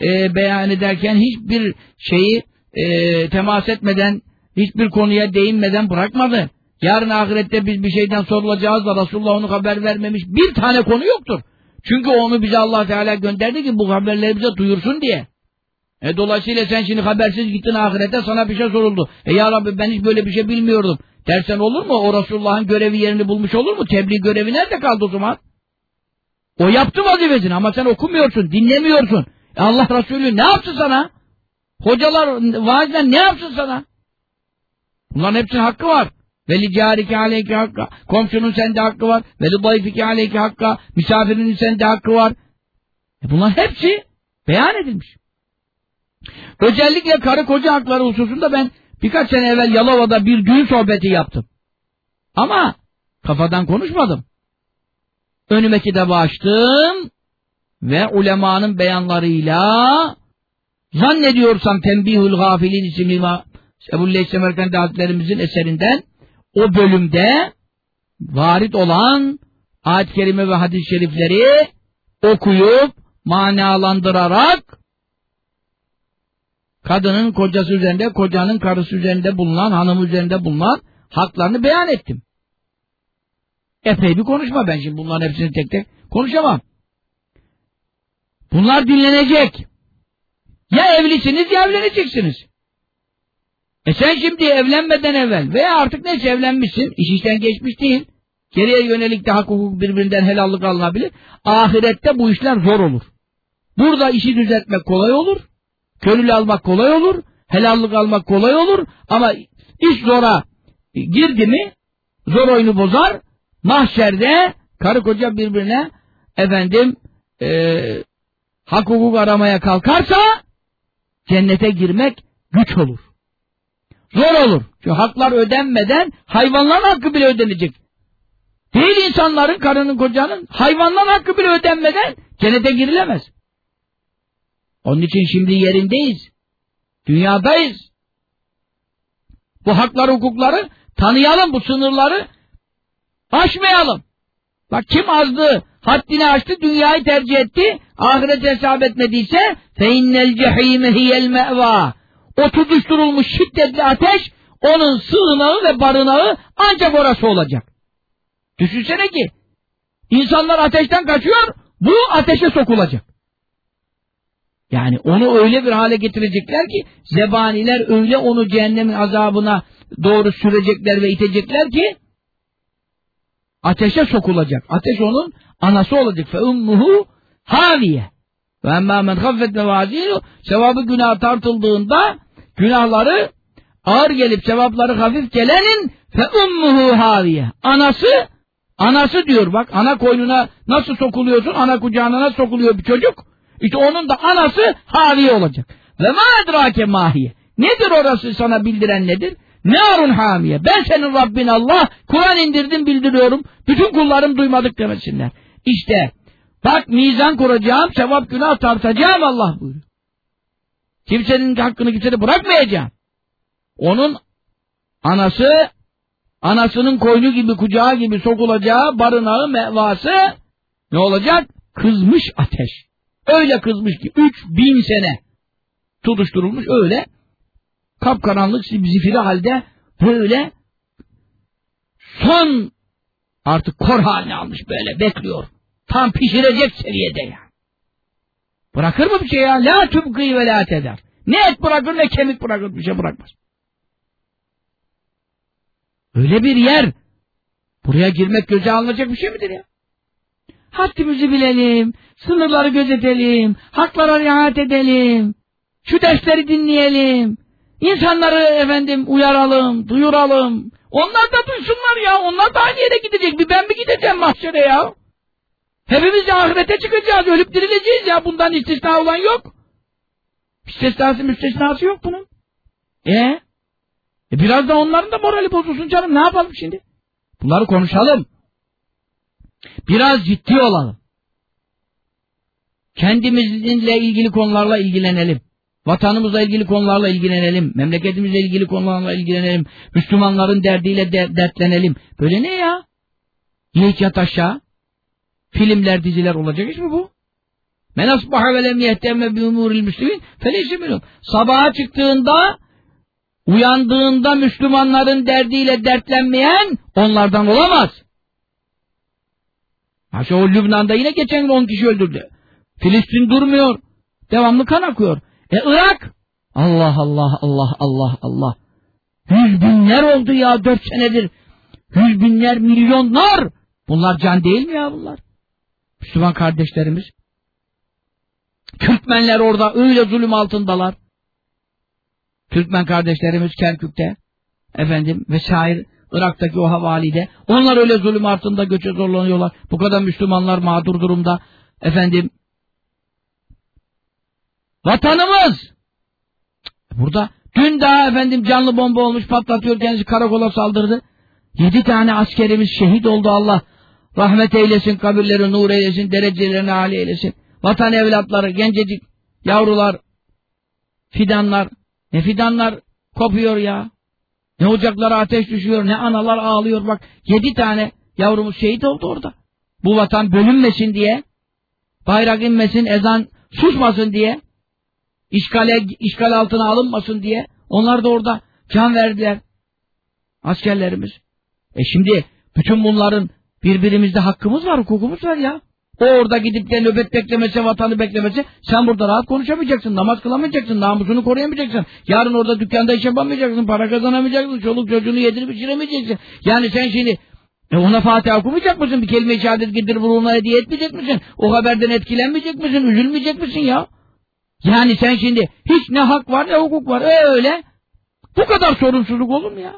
e, beyan ederken hiçbir şeyi e, temas etmeden, hiçbir konuya değinmeden bırakmadı. Yarın ahirette biz bir şeyden sorulacağız da Resulullah onu haber vermemiş bir tane konu yoktur. Çünkü onu bize Allah Teala gönderdi ki bu haberleri bize duyursun diye. E dolayısıyla sen şimdi habersiz gittin ahirete sana bir şey soruldu. E ya Rabbi ben hiç böyle bir şey bilmiyordum. Dersen olur mu? O Resulullah'ın görevi yerini bulmuş olur mu? Tebliğ görevi nerede kaldı o zaman? O yaptı vazifesini ama sen okumuyorsun, dinlemiyorsun. E Allah Resulü ne yaptı sana? Hocalar, vaazler ne yapsın sana? Bunların hepsinin hakkı var. Veli carike aleyke hakka. Komşunun sende hakkı var. Veli dayfike aleyke hakka. Misafirinin sende hakkı var. E bunlar hepsi beyan edilmiş. Özellikle karı koca hakları hususunda ben birkaç sene evvel Yalova'da bir düğün sohbeti yaptım. Ama kafadan konuşmadım. Önüme kitabı açtım ve ulemanın beyanlarıyla zannediyorsam Tembihül Gafilin isimli Ebu Leys Semerkandi Hazretlerimizin eserinden o bölümde varit olan ayet-i kerime ve hadis-i şerifleri okuyup manalandırarak kadının kocası üzerinde, kocanın karısı üzerinde bulunan, hanım üzerinde bulunan haklarını beyan ettim. Epey bir konuşma ben şimdi bunların hepsini tek tek konuşamam. Bunlar dinlenecek. Ya evlisiniz ya evleneceksiniz. E sen şimdi evlenmeden evvel veya artık neyse evlenmişsin, iş işten geçmiş değil. Geriye yönelik de hak hukuk birbirinden helallik alınabilir. Ahirette bu işler zor olur. Burada işi düzeltmek kolay olur. Gönül almak kolay olur. Helallik almak kolay olur. Ama iş zora girdi mi zor oyunu bozar. Mahşerde karı koca birbirine efendim e, hak hukuk aramaya kalkarsa cennete girmek güç olur. Zor olur. Çünkü haklar ödenmeden hayvanların hakkı bile ödenecek. Değil insanların, karının, kocanın hayvanların hakkı bile ödenmeden cennete girilemez. Onun için şimdi yerindeyiz. Dünyadayız. Bu hakları, hukukları tanıyalım, bu sınırları aşmayalım. Bak kim azdı, haddini aştı, dünyayı tercih etti, ahiret hesap etmediyse فَاِنَّ الْجَح۪يمَ هِيَ الْمَأْوَى O tutuşturulmuş şiddetli ateş, onun sığınağı ve barınağı ancak orası olacak. Düşünsene ki, insanlar ateşten kaçıyor, bu ateşe sokulacak. Yani onu öyle bir hale getirecekler ki zebaniler öyle onu cehennemin azabına doğru sürecekler ve itecekler ki ateşe sokulacak. Ateş onun anası olacak. Fe ummuhu haviye. Ve emmâ men gaffet mevazînu sevabı günah tartıldığında günahları ağır gelip sevapları hafif gelenin fe ummuhu haviye. Anası anası diyor bak ana koynuna nasıl sokuluyorsun ana kucağına nasıl sokuluyor bir çocuk işte onun da anası haviye olacak. Ve ma edrake mahiye. Nedir orası sana bildiren nedir? Narun hamiye. Ben senin Rabbin Allah. Kur'an indirdim bildiriyorum. Bütün kullarım duymadık demesinler. İşte bak mizan kuracağım, sevap günah tartacağım Allah buyuruyor. Kimsenin hakkını kimsede bırakmayacağım. Onun anası anasının koynu gibi kucağı gibi sokulacağı barınağı mevası ne olacak? Kızmış ateş. Öyle kızmış ki üç bin sene tutuşturulmuş öyle kapkaranlık zifiri halde böyle son artık kor haline almış böyle bekliyor. Tam pişirecek seviyede ya. Bırakır mı bir şey ya? La tübkî ve la teder. Ne et bırakır ne kemik bırakır bir şey bırakmaz. Öyle bir yer. Buraya girmek göze alınacak bir şey midir ya? Haddimizi bilelim, sınırları gözetelim, haklara riayet edelim, şu dersleri dinleyelim, insanları efendim uyaralım, duyuralım. Onlar da duysunlar ya, onlar da aynı yere gidecek. Bir ben mi gideceğim mahşere ya? Hepimiz ahirete çıkacağız, ölüp dirileceğiz ya. Bundan istisna olan yok. İstisnası müstesnası yok bunun. E? e biraz da onların da morali bozulsun canım. Ne yapalım şimdi? Bunları konuşalım. Biraz ciddi olalım. Kendimizle ilgili konularla ilgilenelim. Vatanımızla ilgili konularla ilgilenelim. Memleketimizle ilgili konularla ilgilenelim. Müslümanların derdiyle de dertlenelim. Böyle ne ya? İlk yat aşağı. Filmler, diziler olacak iş mi bu? Men asbaha ve lem yehtemme bi umuril müslimin feleyse minhum. Sabaha çıktığında uyandığında Müslümanların derdiyle dertlenmeyen onlardan olamaz. Ha şu Lübnan'da yine geçen gün 10 kişi öldürdü. Filistin durmuyor. Devamlı kan akıyor. E Irak? Allah Allah Allah Allah Allah. Yüz binler oldu ya dört senedir. Yüz binler milyonlar. Bunlar can değil mi ya bunlar? Müslüman kardeşlerimiz. Türkmenler orada öyle zulüm altındalar. Türkmen kardeşlerimiz Kerkük'te efendim vesaire Irak'taki o havalide. Onlar öyle zulüm altında göçe zorlanıyorlar. Bu kadar Müslümanlar mağdur durumda. Efendim vatanımız burada dün daha efendim canlı bomba olmuş patlatıyor kendisi karakola saldırdı. Yedi tane askerimiz şehit oldu Allah. Rahmet eylesin, kabirleri nur eylesin, derecelerini âli eylesin. Vatan evlatları, gencecik yavrular, fidanlar, ne fidanlar kopuyor ya. Ne ocaklara ateş düşüyor, ne analar ağlıyor bak. Yedi tane yavrumuz şehit oldu orada. Bu vatan bölünmesin diye, bayrak inmesin, ezan susmasın diye, işgale, işgal altına alınmasın diye, onlar da orada can verdiler. Askerlerimiz. E şimdi bütün bunların birbirimizde hakkımız var, hukukumuz var ya. O orada gidip de nöbet beklemese, vatanı beklemese sen burada rahat konuşamayacaksın, namaz kılamayacaksın, namusunu koruyamayacaksın. Yarın orada dükkanda iş yapamayacaksın, para kazanamayacaksın, çoluk çocuğunu yedirip içiremeyeceksin. Yani sen şimdi e ona Fatiha okumayacak mısın? Bir kelime-i şehadet getirip ruhuna hediye etmeyecek misin? O haberden etkilenmeyecek misin? Üzülmeyecek misin ya? Yani sen şimdi hiç ne hak var ne hukuk var. Öyle. Bu kadar sorumsuzluk olur mu ya?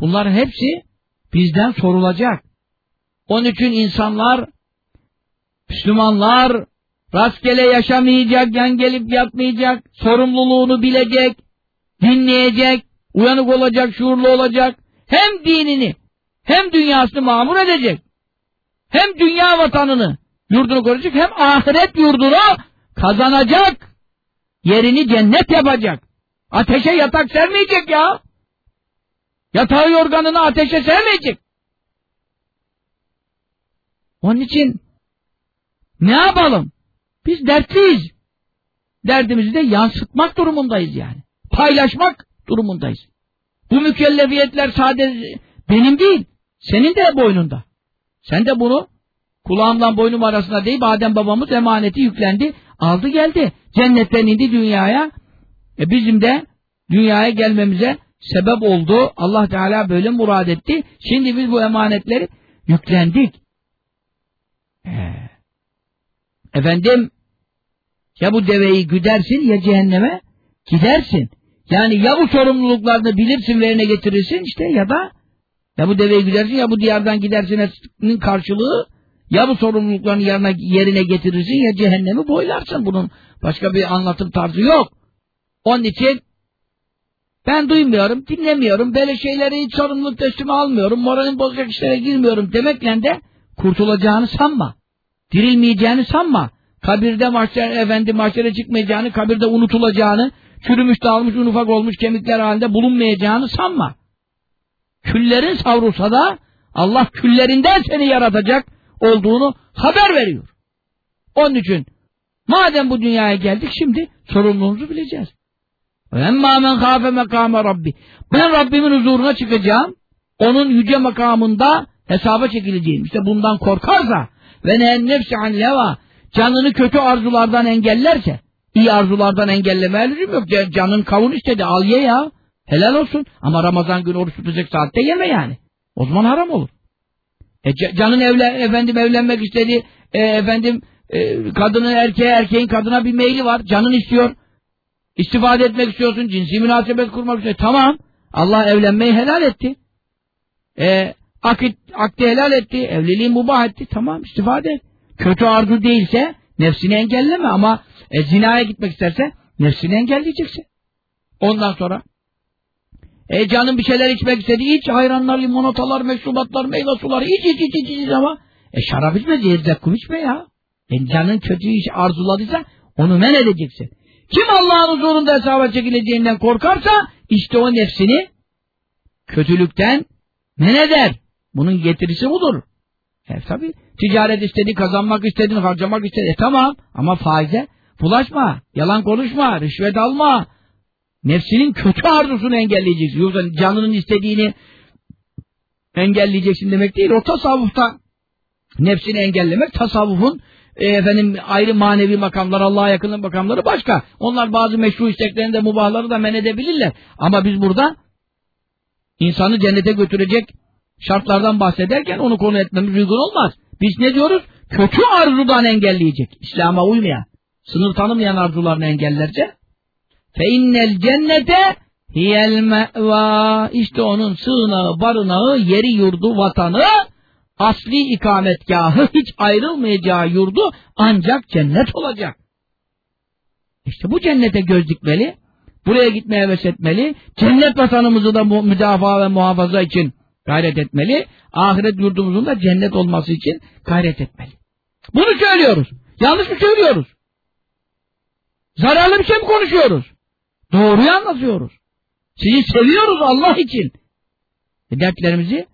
Bunların hepsi bizden sorulacak. Onun için insanlar Müslümanlar rastgele yaşamayacak, yan gelip yatmayacak, sorumluluğunu bilecek, dinleyecek, uyanık olacak, şuurlu olacak. Hem dinini, hem dünyasını mamur edecek. Hem dünya vatanını, yurdunu koruyacak, hem ahiret yurdunu kazanacak. Yerini cennet yapacak. Ateşe yatak sermeyecek ya. Yatağı yorganını ateşe sermeyecek. Onun için ne yapalım? Biz dertliyiz. Derdimizi de yansıtmak durumundayız yani. Paylaşmak durumundayız. Bu mükellefiyetler sadece benim değil, senin de boynunda. Sen de bunu kulağımdan boynum arasında değil, Adem babamız emaneti yüklendi, aldı geldi. Cennetten indi dünyaya. E bizim de dünyaya gelmemize sebep oldu. Allah Teala böyle murad etti. Şimdi biz bu emanetleri yüklendik. Ee, Efendim ya bu deveyi güdersin ya cehenneme gidersin. Yani ya bu sorumluluklarını bilirsin ve yerine getirirsin işte ya da ya bu deveyi güdersin ya bu diyardan gidersinin karşılığı ya bu sorumluluklarını yerine, yerine getirirsin ya cehennemi boylarsın. Bunun başka bir anlatım tarzı yok. Onun için ben duymuyorum, dinlemiyorum, böyle şeyleri hiç sorumluluk teslimi almıyorum, moralim bozacak işlere girmiyorum demekle de kurtulacağını sanma. Dirilmeyeceğini sanma. Kabirde mahşer, efendi mahşere çıkmayacağını, kabirde unutulacağını, çürümüş dağılmış un ufak olmuş kemikler halinde bulunmayacağını sanma. Küllerin savrulsa da Allah küllerinden seni yaratacak olduğunu haber veriyor. Onun için madem bu dünyaya geldik şimdi sorumluluğumuzu bileceğiz. Emma men kâfe mekâme Rabbi. Ben Rabbimin huzuruna çıkacağım. Onun yüce makamında hesaba çekileceğim. İşte bundan korkarsa ve ne nefsi an leva canını kötü arzulardan engellerse iyi arzulardan engelleme lüzum yok. Canın kavun istedi al ye ya. Helal olsun. Ama Ramazan günü oruç tutacak saatte yeme yani. O zaman haram olur. E, canın evle, efendim evlenmek istedi. E, efendim e, kadının erkeğe, erkeğin kadına bir meyli var. Canın istiyor. İstifade etmek istiyorsun. Cinsi münasebet kurmak istiyor. Tamam. Allah evlenmeyi helal etti. E, akit, akdi helal etti. Evliliği mubah etti. Tamam istifade et. Kötü arzu değilse nefsini engelleme ama e, zinaya gitmek isterse nefsini engelleyeceksin. Ondan sonra e canın bir şeyler içmek istedi. İç hayranlar, limonatalar, meşrubatlar, meyve suları iç iç iç iç, iç ama e şarap içme, zehir zekkum içme ya. E canın kötü iş arzuladıysa onu men edeceksin. Kim Allah'ın huzurunda hesaba çekileceğinden korkarsa işte o nefsini kötülükten men eder. Bunun getirisi budur. E tabi ticaret istedin, kazanmak istedin, harcamak istedin. E tamam ama faize bulaşma, yalan konuşma, rüşvet alma, Nefsinin kötü arzusunu engelleyeceksin. Yoksa canının istediğini engelleyeceksin demek değil. O tasavvufta nefsini engellemek tasavvufun e, efendim ayrı manevi makamlar, Allah'a yakınlık makamları başka. Onlar bazı meşru isteklerini de mubahları da men edebilirler. Ama biz burada insanı cennete götürecek şartlardan bahsederken onu konu etmemiz uygun olmaz. Biz ne diyoruz? Kötü arzudan engelleyecek. İslam'a uymayan, sınır tanımayan arzularını engellerce innel cennete hiyel me'va. İşte onun sığınağı, barınağı, yeri yurdu, vatanı, asli ikametgahı, hiç ayrılmayacağı yurdu ancak cennet olacak. İşte bu cennete göz dikmeli, buraya gitmeye heves etmeli, cennet vatanımızı da müdafaa ve muhafaza için gayret etmeli, ahiret yurdumuzun da cennet olması için gayret etmeli. Bunu söylüyoruz. Yanlış mı söylüyoruz? Zararlı bir şey mi konuşuyoruz? Doğruyu anlatıyoruz. Sizi seviyoruz Allah için. E dertlerimizi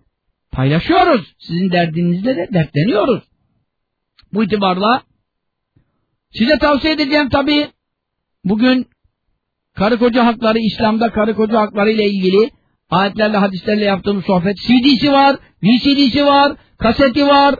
paylaşıyoruz. Sizin derdinizle de dertleniyoruz. Bu itibarla size tavsiye edeceğim tabi bugün karı koca hakları, İslam'da karı koca hakları ile ilgili ayetlerle, hadislerle yaptığımız sohbet CD'si var, VCD'si var, kaseti var.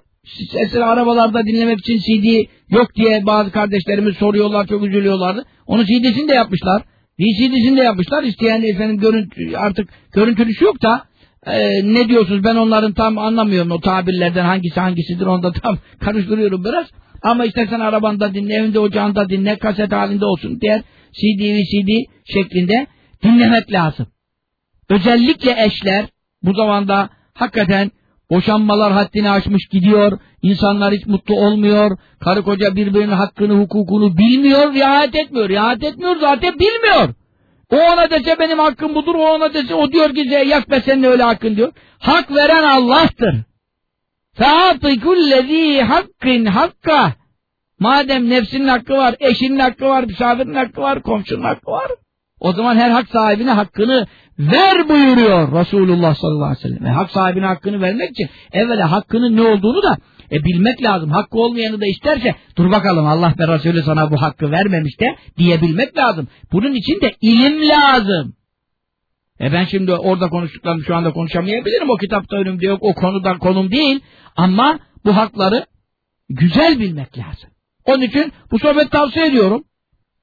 Sesleri arabalarda dinlemek için CD yok diye bazı kardeşlerimiz soruyorlar, çok üzülüyorlardı. Onun CD'sini de yapmışlar. VCD'sini de yapmışlar. İsteyen efendim görüntü, artık görüntülüsü yok da e, ne diyorsunuz ben onların tam anlamıyorum o tabirlerden hangisi hangisidir onu da tam karıştırıyorum biraz. Ama istersen arabanda dinle, evinde ocağında dinle, kaset halinde olsun diğer CD, VCD şeklinde dinlemek lazım. Özellikle eşler bu zamanda hakikaten boşanmalar haddini aşmış gidiyor, insanlar hiç mutlu olmuyor, karı koca birbirinin hakkını, hukukunu bilmiyor, riayet etmiyor. Riayet etmiyor zaten bilmiyor. O ona dese benim hakkım budur, o ona dese o diyor ki yak be senin öyle hakkın diyor. Hak veren Allah'tır. فَاَعْطِ كُلَّذ۪ي hakkin hakka. Madem nefsinin hakkı var, eşinin hakkı var, misafirin hakkı var, komşunun hakkı var. O zaman her hak sahibine hakkını ver buyuruyor Resulullah sallallahu aleyhi ve sellem. E, hak sahibine hakkını vermek için evvela hakkının ne olduğunu da e, bilmek lazım. Hakkı olmayanı da isterse dur bakalım Allah ve Resulü sana bu hakkı vermemiş de diyebilmek lazım. Bunun için de ilim lazım. E ben şimdi orada konuştuklarımı şu anda konuşamayabilirim. O kitapta önümde yok. O konudan konum değil. Ama bu hakları güzel bilmek lazım. Onun için bu sohbet tavsiye ediyorum.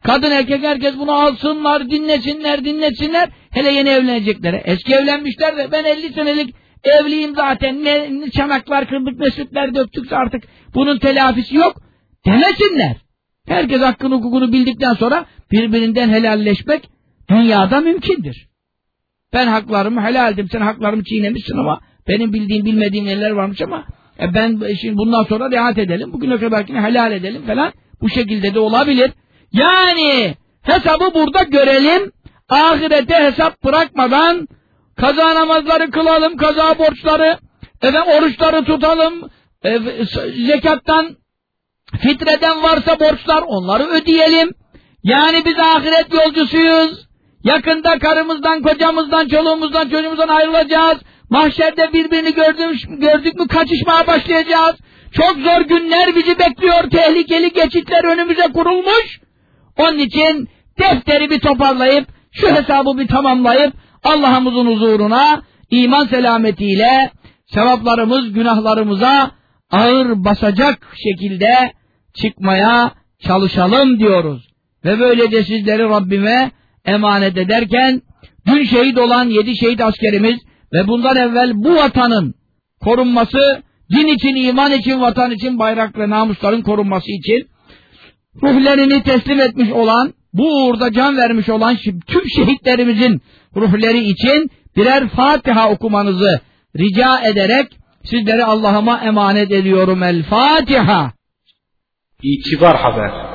Kadın erkek herkes bunu alsınlar, dinlesinler, dinlesinler. Hele yeni evleneceklere. Eski evlenmişler de ben 50 senelik evliyim zaten. Ne, ne çanaklar kırdık, ne sütler döktük artık. Bunun telafisi yok. Demesinler. Herkes hakkını hukukunu bildikten sonra birbirinden helalleşmek dünyada mümkündür. Ben haklarımı helaldim, sen haklarımı çiğnemişsin ama benim bildiğim bilmediğim yerler varmış ama e ben şimdi bundan sonra rahat edelim, bugüne kadarkini helal edelim falan. Bu şekilde de olabilir. Yani hesabı burada görelim. Ahirete hesap bırakmadan kaza namazları kılalım, kaza borçları, efendim, oruçları tutalım, zekattan, fitreden varsa borçlar onları ödeyelim. Yani biz ahiret yolcusuyuz. Yakında karımızdan, kocamızdan, çoluğumuzdan, çocuğumuzdan ayrılacağız. Mahşerde birbirini gördük, gördük mü kaçışmaya başlayacağız. Çok zor günler bizi bekliyor. Tehlikeli geçitler önümüze kurulmuş. Onun için defteri bir toparlayıp, şu hesabı bir tamamlayıp, Allah'ımızın huzuruna iman selametiyle sevaplarımız günahlarımıza ağır basacak şekilde çıkmaya çalışalım diyoruz. Ve böylece sizleri Rabbime emanet ederken dün şehit olan yedi şehit askerimiz ve bundan evvel bu vatanın korunması, din için, iman için, vatan için, bayrak ve namusların korunması için ruhlerini teslim etmiş olan, bu uğurda can vermiş olan tüm şehitlerimizin ruhleri için birer Fatiha okumanızı rica ederek sizleri Allah'ıma emanet ediyorum. El Fatiha. İtibar haber.